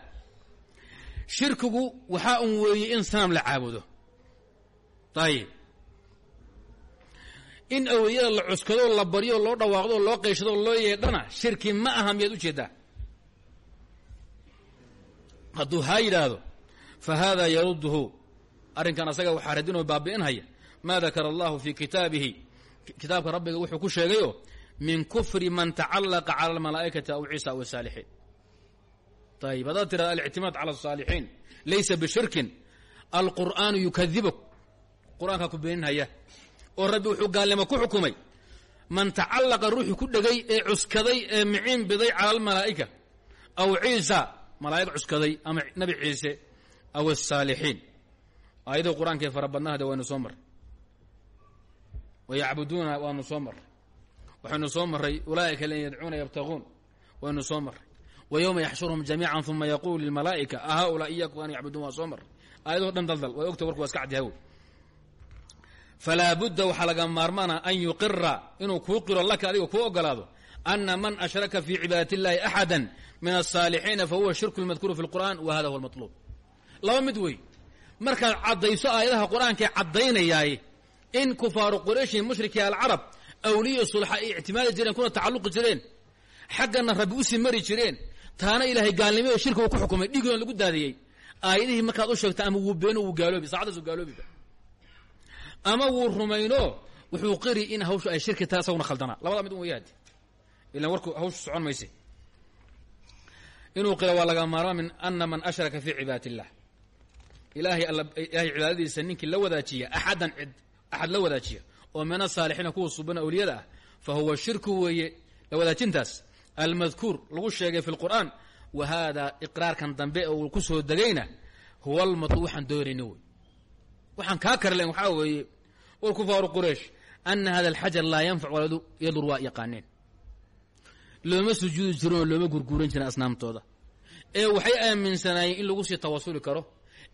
Shirkigu waxaa un weeye in sanaam la caabudo. Ayib in awliyada la cuskado la baryo loo dhawaaqdo loo qayshado loo yeedhana shirki ma aha miyaad u jeedaa hadduu haa yidhaahdo fa hada yarudhu arrinkan asaga waxaa radinoo baabi'inhaya maa dakara allahu fii kitaabihi kitaabka rabbiga wuxuu ku sheegayo min kufri man tacallaqa cala almalaa'ikati aw ciisa aw saalixiin. Ayib haddaad tirahda alictimaad cala asaalixiin laysa bishirkin alqur'aanu yukadibuk qur'aankaa ku beeninhaya oo rabbi wuxuu gaalnimo ku xukumay. Man tacallaqa ruuxii ku dhegay ee cuskaday ee miciin biday cala almalaa'ika aw ciisa malaa'ig cuskaday ama nabi ciise aw asaalixiin aayadii qur'aankaee fara badnahade waynu soo marray. Wayacbuduuna waanu soo marray. Waxaynu soo marray ulaa'ika lan yadcuuna yabtaguun waynu soo marray. Wa yowma yaxshuruhum jamiican uma yaquulu lilmalaa'ika a haulaa iyakum an yacbuduun? Waa soo marray. Aayadoo dhan daldal way ogta warku waa iska cadyahaw falaa budda waxaa laga maarmaana an yuqira inuu kuu qiro laka adiga kuu ogolaado ana man ashraka fii cibaadati illahi axada min asaalixiina fa huwa shirku lmadkuuru fi lqur'an wa hada huwa almatluub laba mid wey markaad caddayso aayadaha qur'aankae caddaynayaaye in kufaaru qurayshin mushriki alcarab awliya sulxa ay ictimaadi jireen kuna tacalluqi jireen xaggana rabbi u sii mari jireen taana ilaahay gaalnimada shirka uu ku xukumay dhiigoon lagu daadiyey aayadihii u sheegta ama wuu beeno ama wuu rumayno wuxuu qiri in hawshu ay shirki tahay isaguna khaldanaa labada mid un wayahadi ilan warku hawshu socon mayse. Inuu qira waa laga maarmaa min ana man ashraka fii cibaadati illah ilaahay alla ilaahay cibaadadiisa ninkii la wadaajiya axadan cid axad la wadaajiya oo min asaalixiina kuwa subana awliyada ah fa huwa shirku weeye. La wadaajintaas almadkuur lagu sheegay fi lqur'aan wa haadaa iqraarkan dambe oo uu ku soo degayna huwa almatlu waxaan doonayna waxaan kaa karlen waxaa weeye war kufaaru quraysh ana hada alxajar laa yanfac waladu yadur waa yaqaaneen. Looma sujuudi jirin oo looma gurguuran jirin asnaamtooda. Ee waxay aaminsanaayeen in lagu sii tawasuli karo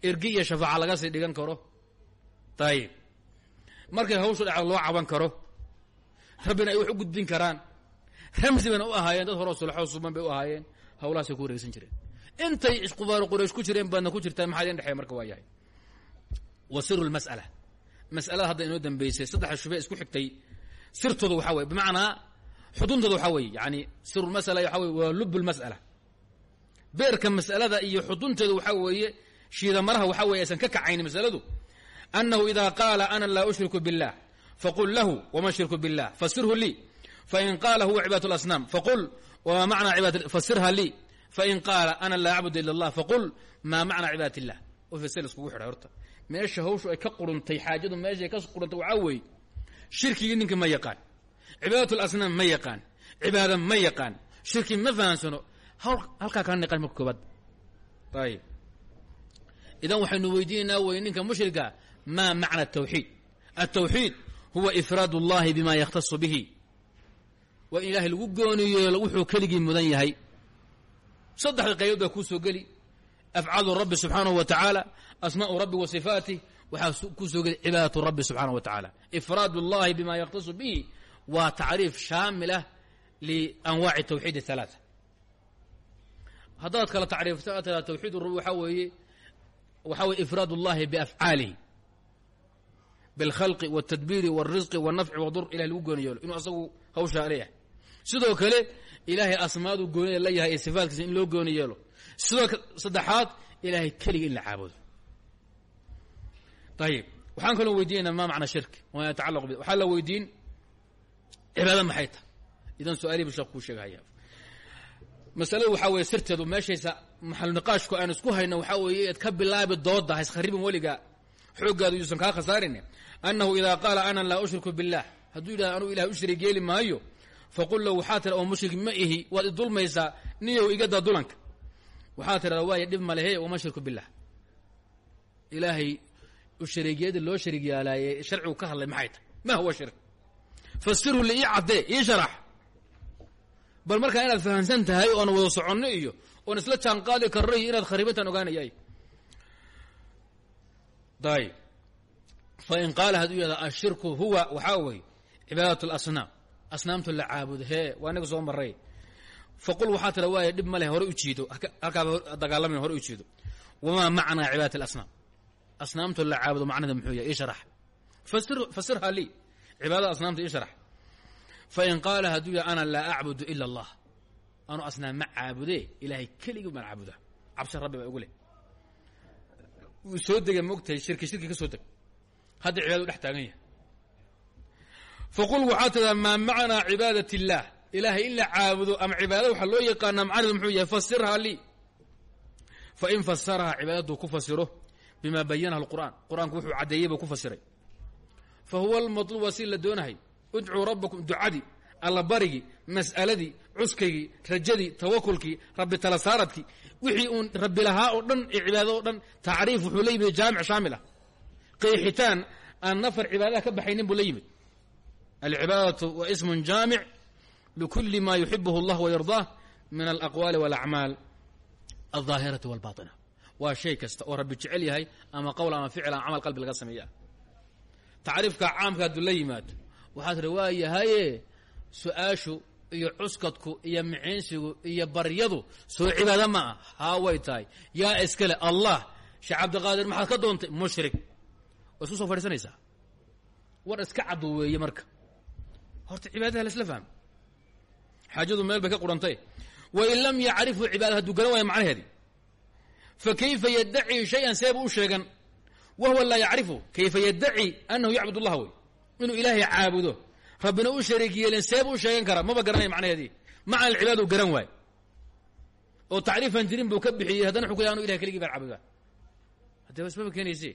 ergi iyo shafaaca laga sii dhigan karo. Ayib markay hawshu dhacdo loo caban karo. Rabbina ay wax u gudbin karaan. Ramsi bayna u ahaayeen dad horeo sulxo suban bay u ahaayeen. Hawlahaasay ku wareegsan jireen. Intay kufaaru quraysh ku jireen baadna ku jirtaa maxaa marka waa yahay wa siru lmas'ala mas'alada hadda inoo dambeysay saddexda shubhe isku xigtay sirtooda waxaa weye bimacnaa xuduntooda waxaa weeye yani siru lmasala waxaa weye waa lub lmas'ala beerka mas'alada iyo xudunteeda waxaa weeye shiidamaraha waxaa weye aysan ka kacayn masaladu annahu ida qaala ana laa ushriku biاllah faqul lahu wama shirku biاllah fasirhu lii fain qaala huwa cibadat اlasnaam faqul wma macna fasirha lii fain qaala ana laa acbud ila اllah faqul ma macna cibadat اllah ofisel iskugu xidhay horta meesha hawshu ay ka quruntay xaajadu meesha ay ka quruntay waxaa weeye shirkigii ninka ma yaqaan cibaadatul asnaam ma yaqaan cibaada ma yaqaan shirki ma fahansano halkaa kaa niqan marka koobaad ayib idan waxaynu weydiinaynaa way ninka mushrika ma macna atawxiid altawxiid huwa ifraad اllahi bima yakhtasu bihi. Waa in ilaahay lagu gooniyeelo wuxuu keligii mudan yahay. Saddexda qaybood baa kuu soo geli afcaalu rabbi subxaanahu wa tacaala asmaau rabbi wa sifaatih waxaa ku soo geli cibaadat rabbi subxaanahu wa tacaala ifraad اllahi bima yakhtasu bihi waa tacriif shaamilah lianwaaci tawxiid الhalaثa haddaad kala tacriifta a tiraa tawxiid rubi waxaa weeye waxaa weye ifraad اllahi biafcaalihi biاlkhalqi wاltadbiiri wاlrisqi wاlnafci wadur ilahay lagu gooni yeelo inuu asagu hawshaa leeyahay sidoo kale ilaahay asmaadu goonida la yahay ee sifaatkiisa in loo gooni yeelo sidoo saddexaad ilaahay keliga in la caabudo. Ayib waxaan kaloo weydiinayna ma macna shirki wama yatacalaqu bi waxaa la weydiin cibaada maxay tahay? Idan su'aalihi bu sheekh masaladu waxaa weeye sirteedu meeshaysa maxalniqaashku aan isku hayno waxaa weeye ead ka bilaabi dooda haysharibin weligaa xooggaadu yuusan kaa khasaarin annahu idaa qaala ana laa ushriku biاllah hadduu yidhahdo anuu ilahay u yeeli maayo faqul lahu waxaa tira mushrik ma ihi waad idulmaysaa niyow igadaa dulanka waxaa tirahda waaya dhib malehe wama shirku bilah ilaahay u shariigyada loo shariig yaalaaye sharcigu ka hadlay maxay tahay? Ma huwa shirk. Fasirhu li ii caddee ii bal markaa inaad fahamsan tahay oon wada soconno iyo oon isla jaan qaadi karno inaad kharibantaan ogaanayay. Dayib. Fain qaala hadduu yihahda ashirku huwa waxaa weeye cibaadat اlasnaam asnaamta la caabudo hee waa inaga soo maray faqul waxaa tira waaya dhib ma hore u jiido halkaaba dagaalamayn hore u jiido wamaa macnaa cibaadat اlasnaam asnaamta la caabudo macnada muxuu yahay ii sharax fasir fasirha lii cibaadada asnaamta ii sharax fain qaala hadduu yahay ana laa acbudu ila allah anu asnaam ma caabudee ilaahay keligii baan caabuda rabbi baa soo dega maogtahay shirki shirki ka soo deg hadda dhex taagan yahay faqul waxaa tidaa maa macnaa cibaadat اllaah ilaahay in la caabudo ama cibaadada waxaa loo yaqaanaa macnahedu muxuu yahay fasirhaa lii fain fasarahaa cibaadaduu ku fasiro bima bayanaha اlqur'an qur'aanku wuxuu caddeeyey buu ku fasiray fa huwa almaطluub waa si la doonahay udcuu rabbakum ducadii alla mas'aladii cuskaygii rajadii tawakulkii rabbi tala wixii uun rabbi lahaa oo dhan ee cibaadada o dhan tacriif wuxuu la yimid jaamic shaamil qeexitaan aan nafar cibaadaha ka baxaynin buu la yimid alcibaadatu wa ismun jaamic likuli ma yuxibuhu اllah wayardaah min alaqwaali wاlacmaal alظaahirati wاlbaطina waa shay kasta oo rabbi jecel yahay ama qowl ama ficil ama camal qalbi laga sameeya tacriifka caamka hadduu la yimaado waxaa tiri waa yahaye su-aashu iyo cuskadku iyo mixiinsigu iyo baryadu soo cibaado ma ah haa way tahay yaa iskale allah sheekh cabdiqaadir maxaad ka doontay mushrik waa isku soo fadhiisanaysaa war iska caddu weeye marka horta cibaadaha la isla fahmo xaajadu meel bay ka qurantay. Wain lam yacrifu cibaada hadduu garan waayo macnaheedi. Fa kayfa yaddaci shay-an seebu u sheegan. Wa huwa laa yacrifu kayfa yaddaci annahu yacbud allah wey. Inuu ilaahay caabudo. Rabbina u shariik yeelen seebu u sheegan karaa maba garanaya macnaheedii macna alcibaada u garan waayo. Oo tacriifan jirin buu ka bixiyey haddana xukaya anu ilahay keligii baan caabudaa. Hadde ismaba keenayse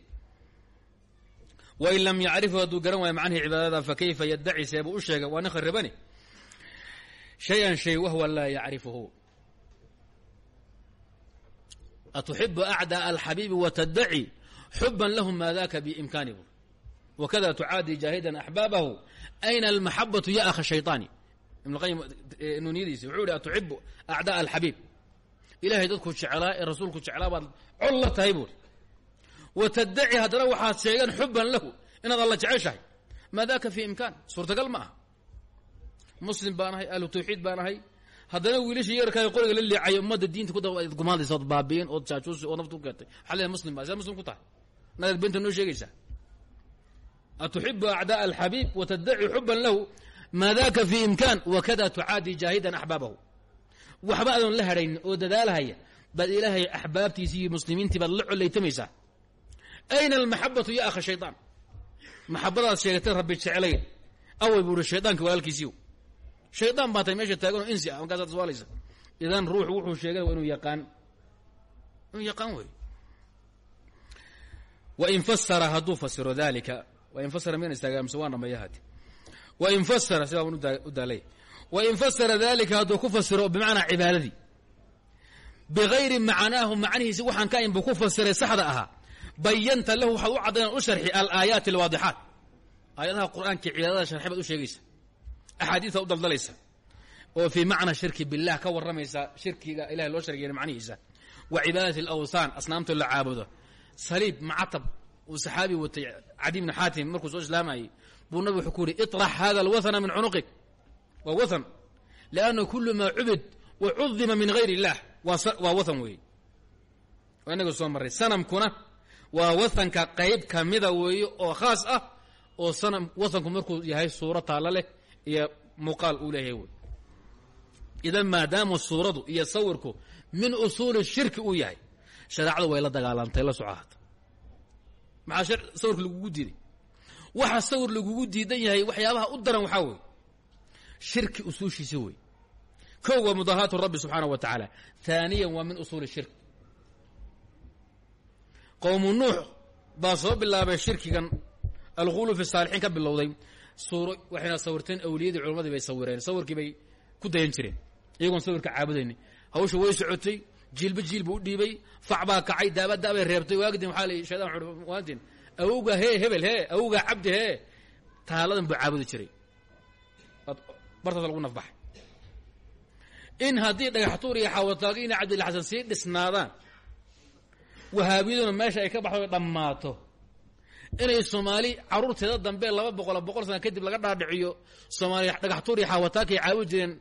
wain lam yacrifu hadduu shay-an shay wahwa laa yacrifuhu atuxibu acdaa alxabiibi wataddaci xuban lahum maa daka biimkaani bur wakada tucaadi jaahidan axbaabahu ayna almaxabatu ya akha shayطaani ibn qayim nuuniyadiisi wuxuu ihi atuxibu acdaa alxabiib ilahay dadku jeclaa ee rasuulku jeclaa baad col la tahay buuri wataddaci haddana waxaad sheegeen xuban lahu inaad alla jeceshahay maa daka fi imkaan suurtagal ma aha muslim baan ahay ahlu tawxiid baan ahay. Haddana wiilashii yarkaa qoriga la leecaya ummadda diinta ku gumaadaysa ood baabiin ood jaajuusi ood nafta ku keentay waxaa leedahay muslim baa muslim ku tahay? Nagaad beenta noo sheegaysaa atuxibu acdaa alxabiib wataddaci xuban lahu maa daka fi imkaan wakada tucaadi jaahidan axbaabahu waxba adoon la hadhayn oo dadaalahaya baad ilaahay axbaabtiisii iyo muslimiintii la collaytamaysaa ayna almaxabatu ya akha shayطaan maxabadaad sheegatay rabbi jeclay away buu uri shaydaanka shaydaan baa tay meesha taaganoo insi ah markaasaad iswaalaysa idan ruuxu wuxuu sheegay waa inuu yaqaan. Inuu yaqaan wey wain fasara hadduu fasiro dalika wain fasara miyana istaagaa mise waan dhameeya hadi wain fasara sidaa baan u daalay. Dalika hadduu ku fasiro bimacnaa cibaadadii. Bigayri macnaahu macnihiisi waxaan ka ayn buu ku fasiray saxda ahaa. Bayanta lahu waxaad u caddayn u sharxi alaayaati alwaadixaat aayadaha qur'aanka cibaadada u sheegaysa axaadiista u daldalaysa oo fii macna shirki billah ka warramaysa shirkiga ilahay loo shargeena macnihiisa wa cibaadati alawthaan asnaamta la caabudo saliib macatab uu saxaabi watay cadi bni xaatim markuu soo islaamayey buu nabig wuxuu ku yihi iطrax hada alwathana min cunuqik waa wathan lianna kulu maa cubid wa min gayr illah waa wathan weeye waa inaga soo marray sanamkuna waa wathanka qayb kamida weeye oo khaas ah oo sanam wathanku markuu yahay suuro taalla leh iyo muuqaal uu leeyahay idan maadaama suuradu iyo sawirku min usuuli shirki uu yahay shareecadu way la dagaalantay la soco hata maxaa sawirka lagugu diiday? Waxa sawir lagugu diidan yahay waxyaabaha u daran waxaa wey shirki usuushiisa wey kow waa mudaaharaatu rabbi subxaana wa tacaala haaniyan waa min usuuli shirk qowmu nuux baa soo bilaabay shirkigan alkhulu fi saalixiin ka bilowday suuro waxayna sawirteen awliyadii culammadii bay sawireen. Sawirkii bay ku dayan jireen. Iyagoon sawirka caabudayni hawsha way socotay jiilba jiil u dhiibay fac baa kacay daaba daabay reebtay. Waagdin waxaa la shaydan waantin awowga hee hebel hee awowga cabdi hee. Taaladan buu caabudi jiray. Bartaas lagu nafbaxay in haddii dhagaxtuur iyo xawataagi ina cabdilla xasan sii dhisnaadaan wahaabiyaduna meesha ay ka baxdo dhammaato inay soomaali carruurteeda dambe laba boqolo boqol sana kadib laga dhaadhiciyo soomaaliya dhagaxtuur iyo xawataakay caabudi jireen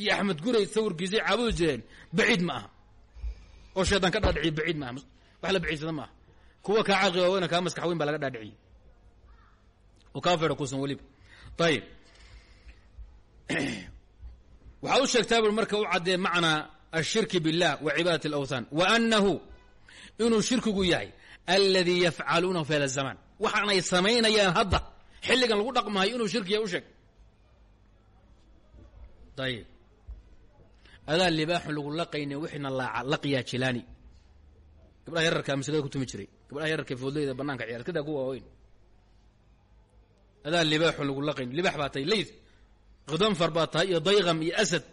iyo axmed guray sawirkiisay caabudi jireen baciid ma aha oo shaytaan ka dhaadhiciyo baciid ma aha wax la baciidsada ma aha kuwa kaa caqi waaweyna kaa maskax weyn baa laga dhaadhiciyey oo kaa fedha kuusan weliba ayib (clears throat) waxaa u sheegtaa bur marka u caddee macnaa ashirki biاllah wa cibaadat اlawthan wa anahu inuu shirkigu yahay aladii yafcaluunahu fi hada الzamaan waxaanay samaynayaan hadda. Xilligan lagu dhaqmahayo inuu shirki yahay u sheeg. Ayib adaa libaaxun lagu laqayne wixina laaca laqiyaa jilaani. Gabdhaha yararkaa maslada ku tumi jiray? Gabdhaha yararka foodleyda banaanka ciyaar kadaa ku waaweyn. Adaa libaaxun lagu laqayn libax baa tahay leyd khidanfar baa iyo dayqam iyo asad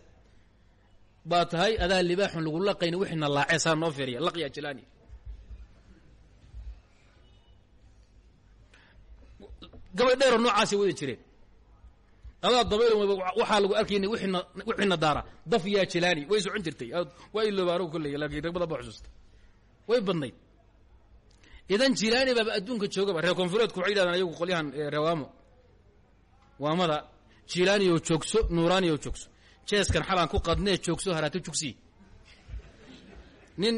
baa tahay. Adaa libaaxun lagu laqayni wixina laacee saa noo feeriya laqya jilaani gabay dheeroo noocaasay wadi jireen. Adaa dabayl waxaa lagu arkayna wixina wixina daara. Daf yaa jilaani way socon jirtay. Waa ilooba anugu kolley laakiin rag badan xusuusta. Way badnayd. Idan jilaani baaba adduunka joogaba reer koonfureedku waxay yidhahdaan ayagu qolyahan rewaamo waamada jilaaniyow joogso nuuraaniyow joogso. Jeeskan xalaan ku qadnee joogso haraato jugsi. Nin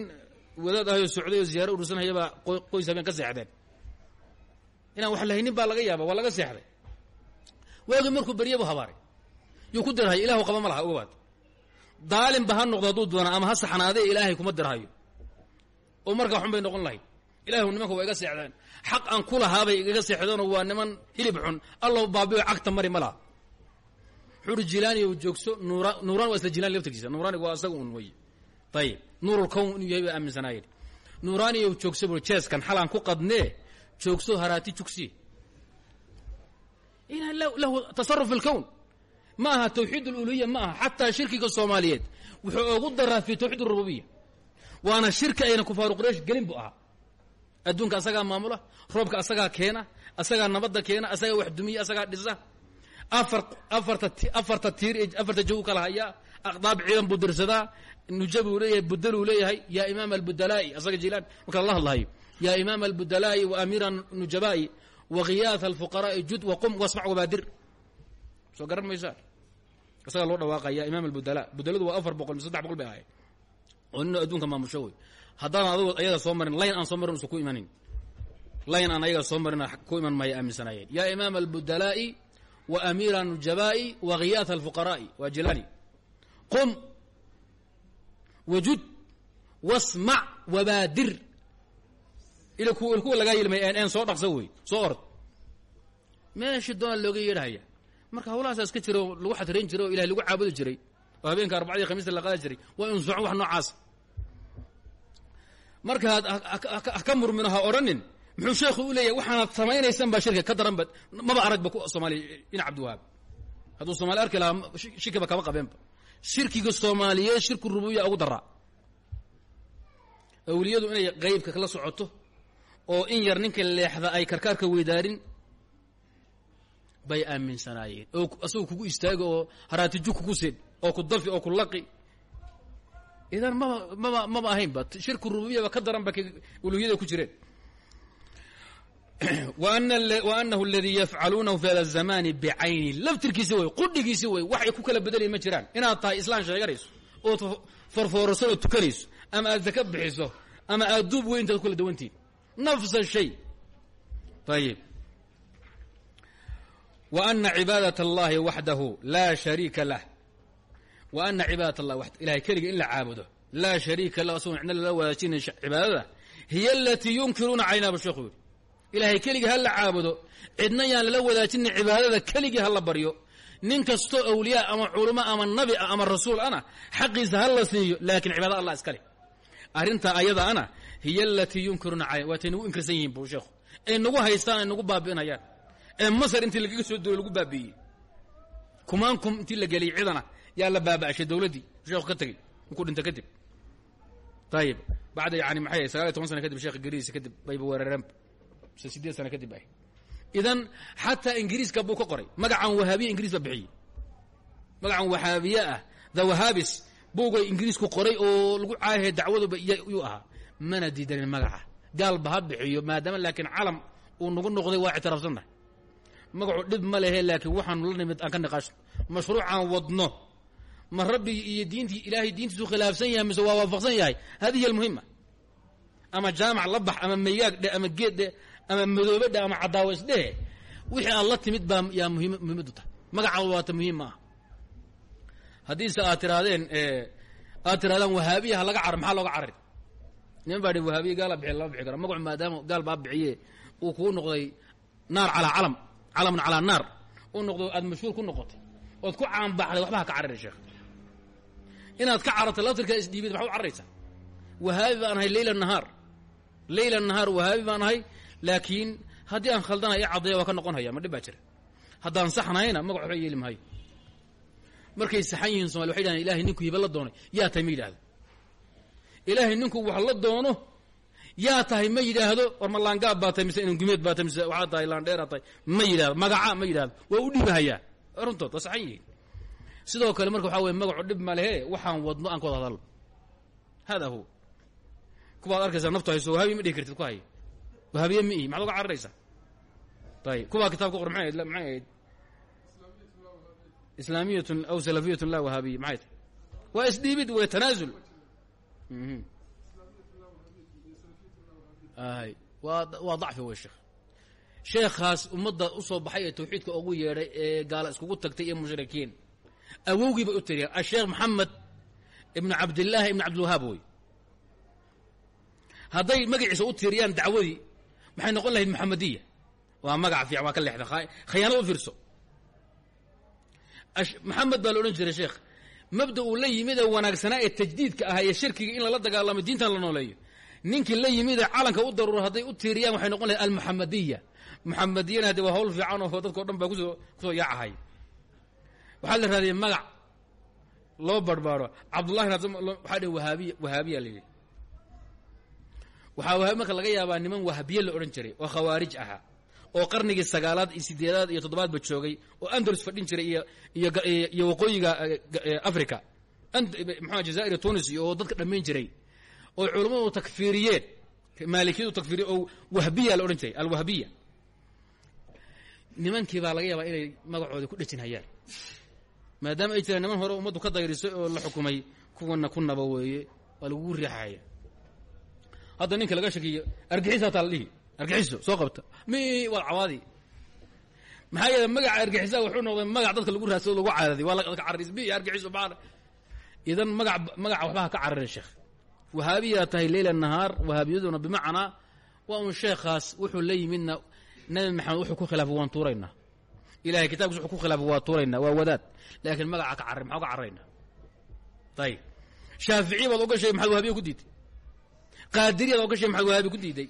wadaad ahayoo socday oo ziyaaro urursanhayabaa qoys habeen ka seexdeen inaan wax lahaynin baa laga yaaba waa laga seexday. Waagii markuu beryabu habaaray. Yuu ku dirhayo ilahu qaba ma laha ogabaad daalimba ha noqdo hadduu doona ama ha saxnaadee ilaahay kuma dirhayo. Oo markaa xun bay noqon lahayd. Ilaahu nimanka waa iga seexdeen xaq aan ku lahaabay igaga seexdeenoo waa niman hilib xun. Allow baabiyo cagta mari ma laha. Wuxuu uhi joogso nuura nuuraan waa isla jilaani laftirkiisa. Nuuraaniga waa asaga un wey ayib nuurulkown inuu yahay baa aaminsanaayeen. Nuuraaniyow joogso bui jeeskan ku qadnee joogso haraati jugsi. Ilah lahu tasaruf fi lkown ma aha tawxiid aluluhiya ma aha. Xataa shirkiga soomaaliyeed wuxuu ogu daraa fi tawxiid arububiya waana shirki ayna kufaaru quraysh gelin bu ahaa. Adduunka asagaa maamula roobka asagaa keena asagaa nabadda keena asagaa wax dumiya asagaa dhisa. Afar afarta afarta tiir afarta jagu kala hayaa. Aqdaab ciidan buu dirsadaa. Nuja buu leeyahay budaluu leeyahay. Yaa imaam albudalaa'i asaga jilaan marka lala hadlahayo yaa imaam albudalaa'i wa amiira nujabaa'i wa khiyaatha alfuqaraa'i jud waqum wasmac wabaadir soo garan maysaa asagaa loo dhawaaqaya imaam albudalaa budaladu waa afar boqol saddex boqol bay ahayd oo nino adduunka maamusho wey haddaan adigu ayaga soo marin layn aan soo marin usa ku imanin layn aan ayaga soo marina ku iman maya aaminsanaayeen yaa imaam albudalaa'i wa amiira nujabaa'i wa khiyaatha alfuqaraa'i waa jilaani qum wajud wasmac wabaadir ila kuwa lagaa yilmay soo dhaqsa wey soo ord meeshii doonaa looga yeedhahaya marka hawlahaasaa iska jira lagu xatrayn jiray oo ilahay lagu caabudi jiray oo habeenka arbacadii khamiista la qaadi jiray waa inu socon wax noocaasa marka ha ka murmino ha odhanin muxuu sheekhu u leeyahay waxaanad samaynaysan baa shirka ka daran ba maba aragba ku soomaaliya in cabdiwahaab hadduu soomali arki lahaa shirkiba kama qabeenba shirkiga soomaaliyeed shirku rububiya ugu daraa awliyadu inay qeybka la socoto oo in yar ninka leexda ay karkaarka weydaarin bay aaminsanaayeen. Oo asagoo kugu istaaga oo haraatiju kugu sed oo ku dafi oo ku laqi. Idan maba maba maba ahaynba shirku rububiyaba ka daran ba uluhiyada ku jireen. (clears throat) Wa anahu aladii yafcaluunahu fi hada الzamani bicayni laftirkiisi wey qudhigiisi wey waxay ku kala bedelaya ma jiraan. Inaad tahay islaan sheeganayso ood forfoorasano tukanayso ama aad zaka bixiso ama aad duub weyn intaad kula dawantihin nafsa shay ayib wa ana cibaadat allahi waxdahu laa shariika lah wa ana cibaadat allahi waxda ilahay keliga in la caabudo laa shariika lah asagoon cidna lala wadaajinayn cibaadada hiya alatii yunkiruuna caynaa bu sheekhu yidhi ilaahay keligii ha la caabudo cidna yaan lala wadaajinin cibaadada keligii ha la baryo nin kastoo awliyaa ama culamo ama nabi ah ama rasuul ana xaqiisa ha la hiya alatii yunkiruna calay waatay nagu inkirsan yihiin buu sheekhu. Ay nagu haystaan ay nagu baabi'inayaan. Ee masar intii lagaga soo dooyo lagu baabi'iyey. Kumaan kum intii la geliyay cidana yaa la baaba'shay dowladdii. Sheekhu ka tegey markuu dhinta kadib ayib bacda yani maxay sagaal iyo toban sana kadib sheekh ingiriisi kadib bayba weerareenba mise sideed sana kadib ah idan xataa ingiriiska buu ka qoray. Magacan wahaabiya ingiriis baa bixiyey. Magacan wahaabiye ah the wahabis buugay ingiriisku qoray oo lagu caayahay dacwaduba yuu ahaa mana diidanin magaca. Gaalba ha bixiyo maadaama laakiin calam uu nagu noqday waa ictiraafsannahay magacu dhib ma lehe laakiin waxaanu la nimid aan ka niqaashno mashruucaan wadno. Ma rabbi iyo diintii ilaahay diintiisu khilaafsan yahay mise waa waafaqsan yahay? Hadihi almuhima ama jaamac la bax ama meyaag dhe ama geed dhe ama madoobe dhe ama cadaawo isdhehe wixii aad la timid baa yaa muhiim muhimaddu tahay. Magacaadu waata muhiim ma aha. Aad tirahdeen aad tirahdaan wahaabiya ha laga carar maxaa looga carari niman baa dhi wahaabiya gaala bixiy lama bixi karo. Magacu maadaama gaal baa bixiye uu kuu noqday naar calaa calam calamun calaa naar. Uu noqdo aad mashhuur ku noqotay ood ku caanbaxday waxba ha ka carari sheekh. Inaad ka cararto laftirkaa isdhiibid maxaa u cararaysaa wahaabi baan ahay leyla nahaar leyla nahaar wahaabi baan ahay laakiin haddii aan khaldana i caddeeya waa ka noqon ma dhib baa jira. Haddaan saxnahayna magac waxba yeeli maayo markay saxan yihiin somali waxay dhahdeen ilahay ninku hiba la doonay yaa yidhahdo ilaahay ninku wax la doono? Yaa tahay ma yidhaahdo? War ma laangaab baa tahay mise inangumeed baa tahay mise waxaa tahay laandheeraa tahay? Ma yidhahdo magaca ma yidhahdo waa u dhiibahayaa runtood waa saxan yihiin. Sidoo kale marka waxaa weye magacu dhib ma lehe. Waxaan wadno aan ka wada hadalno. Hada huwa. Kubaad arkaysaa naftu hayso wahaabiya ma dhihi kartid ku haya wahaabiye ma ihi maxaad uga cararaysaa? Ayib kubaa kitaab ku qor maxay ahayd? Maxay ahayd? Islaamiyatun aw salafiyatun laa wahaabiya maxay tahay waa isdhiibid way tanaasul waa waa dacfi wey sheekh sheekhaas ummadda u soo baxay ee tawxiidka ugu yeedhay ee gaala iskugu tagtay iyo mushrikiin. Awowgii bay u tiriyaan asheekh maxamed ibnu cabdillaahi ibnu cabdilwahaab wey hadday magaciisa u tiiriyaan dacwadii maxay noqon lahayd maxamediya waa magac fiican waa ka leexda khayaano u fiirso. Maxamed baa la odhan jiray sheekh mabda uu la yimid ee wanaagsanaa ee tajdiidka ahaa ee shirkiga in lala dagaalamo diintan la nooleeyo. Ninkii la yimid ee calanka u daruuro hadday u tiiriyaan waxay noqon lahayd almuxamadiya muxamadiyana hadde waa hawl fiican oo dadka o dhan baa ku soo ku soo yaacahay waxaa la raadiyay magac loo barbaaro. Cabdullahi waxaa dhi wahaabiya wahaabiya la yidhi. Waxaa wahaabi marka laga yaabaa niman wahabiye la odhan jiray oo khawaarij ahaa oo qarnigii sagaalaad iyo sideedaad iyo toddobaadba joogay oo andalus fadhin jiray iyo iyo iyo waqooyiga africa mxua jazair tunis iyo dadka dhammayn jiray. Oo culammadu takfiiriyeen maalikiyadu takfiriye oo wahbiya la odhan jiray alwahbiya. Nimankii baa laga yaabaa inay magacoodii ku dhejin hayaan maadaama ay jiraan niman hore ummaddu ka dayrisay oo la xukumay kuwana ku naba weeye waa lagugu riixahaya hadda ninka laga shakiyo argixis hataa la dhihi argixiso soo qabta mi waa cawaadi. Maxaa yeele magaca argixisa wuxuu noqday magac dadka lagu raadsado lagu caadadiy waa laka cararis bi argixiso baa idan magac magaca waxba ha ka cararin sheekh wahaabiyaa tahay leyla nahaar wahaabiyaduna bimacnaa waa un sheekhaas wuxuu la yimidna nabi maxamed wuxuu ku khilaafay waan tuuraynaa ilahay kitabkiis wuxuu ku khilaafay waa tuuraynaa waa wadaad. Laakiin magaca ka carari maxaa uga cararaynaa ayib shaaficiya baad oga sheegay maxaad wahabiya ku diiday qaadiriyaad oga sheegay maxaad wahabiya ku diiday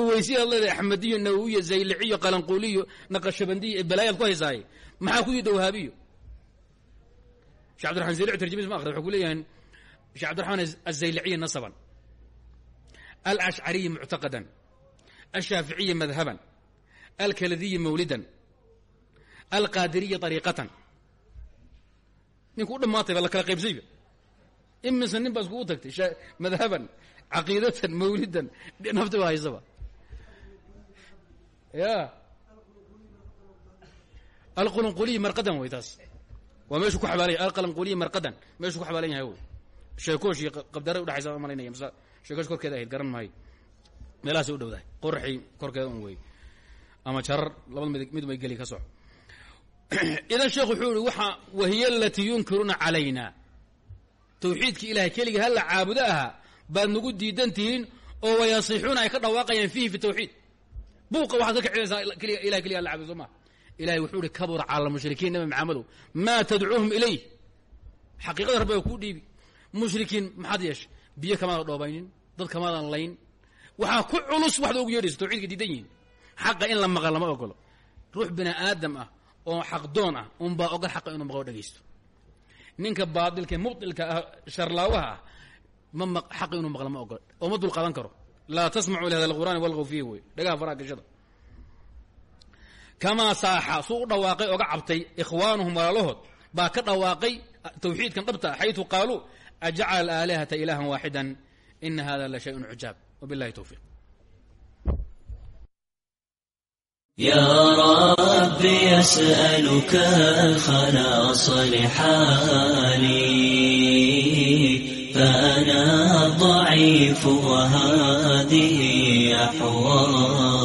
uweysiyaad leedahay axmediyo nawowiyo zayliciyo qalanquuliyo naqashabandiyo balaayaad ku haysaaye maxaa ku diida wahaabiyo shek abdiraxman zaylici tarjamiis ma akhrida wuxuu ku leeyahay shek cabdiraxmaan azayliciyi nasaban alashcariyi muctaqadan alshaaficiyi madhaban alkaladiyi mawlidan alqaadiriyi ariiqatan ninku u dhammaatay baa la kala qaybsayba. Imise nin baa iskugu tagtay. Madhaban caqiidatan mawlidan nafti baa haysaba ya. Alqulunquliyi marqadan wey taas. Waa meeshu ku xabaalanya alqalanquliyi marqadan. Meeshuu ku xabaalan yahay wy sheekoosh iyo qabdara udhexaysa malaynaya mase sheekoosh korkeeda ahayd garan maayo meelahaasay u dhowdahay qoraxii korkeeda un wey. Ama jarar labada mid mid may geli ka soco (clears throat) idan sheekh wuxuu ihi waxa wahiya alatii yunkiruuna calayna. Tawxiidkii ilahay keliga hala caabudo ahaa baad nagu diidan tihiin oo wayasixuuna ay ka dhawaaqayaan fiihi fi buuqa waxaad ka kicinaysaa ilahay keliya la cabdo soo maa ilahay wuxuu ihi kabura cala almushrikiin nabi maxamedow maa tadcuuhum ilayh xaqiiqada rabbi kuu dhiibi. Mushrikiin maxaad yeeshay? Biyo kamaadan dhoobaynin dad kamaadan layn. Waxaa ku culus waxda ugu yeedhaysa tawxiidka diidan yihiin xaqa in la maqa lama ogolo ruux bini aadam ah oo xaqdoon ah unbaa ogol xaqa inuu maqlo dhegaysto. Ninka baadilka mubdilka ah sharlaawaha ah ma xaqi inuu maqlo ma ogolo oo ma dul qadan karo laa tasmacuu lihada alqur'aani walgaw fiihi wey dhagaha faraha gashada kamaa saaxa suu u dhawaaqay oga cabtay ikhwaanuhum walaalahood baa ka dhawaaqay tawxiidkan dhabta xaytu qaaluu ajacala alaalihata ilahan waaxidan ina hada la shayun cujaab wabillahi towfiiq يا رب يسألك خلاص لحالي فأنا الضعيف وهذه أحوالي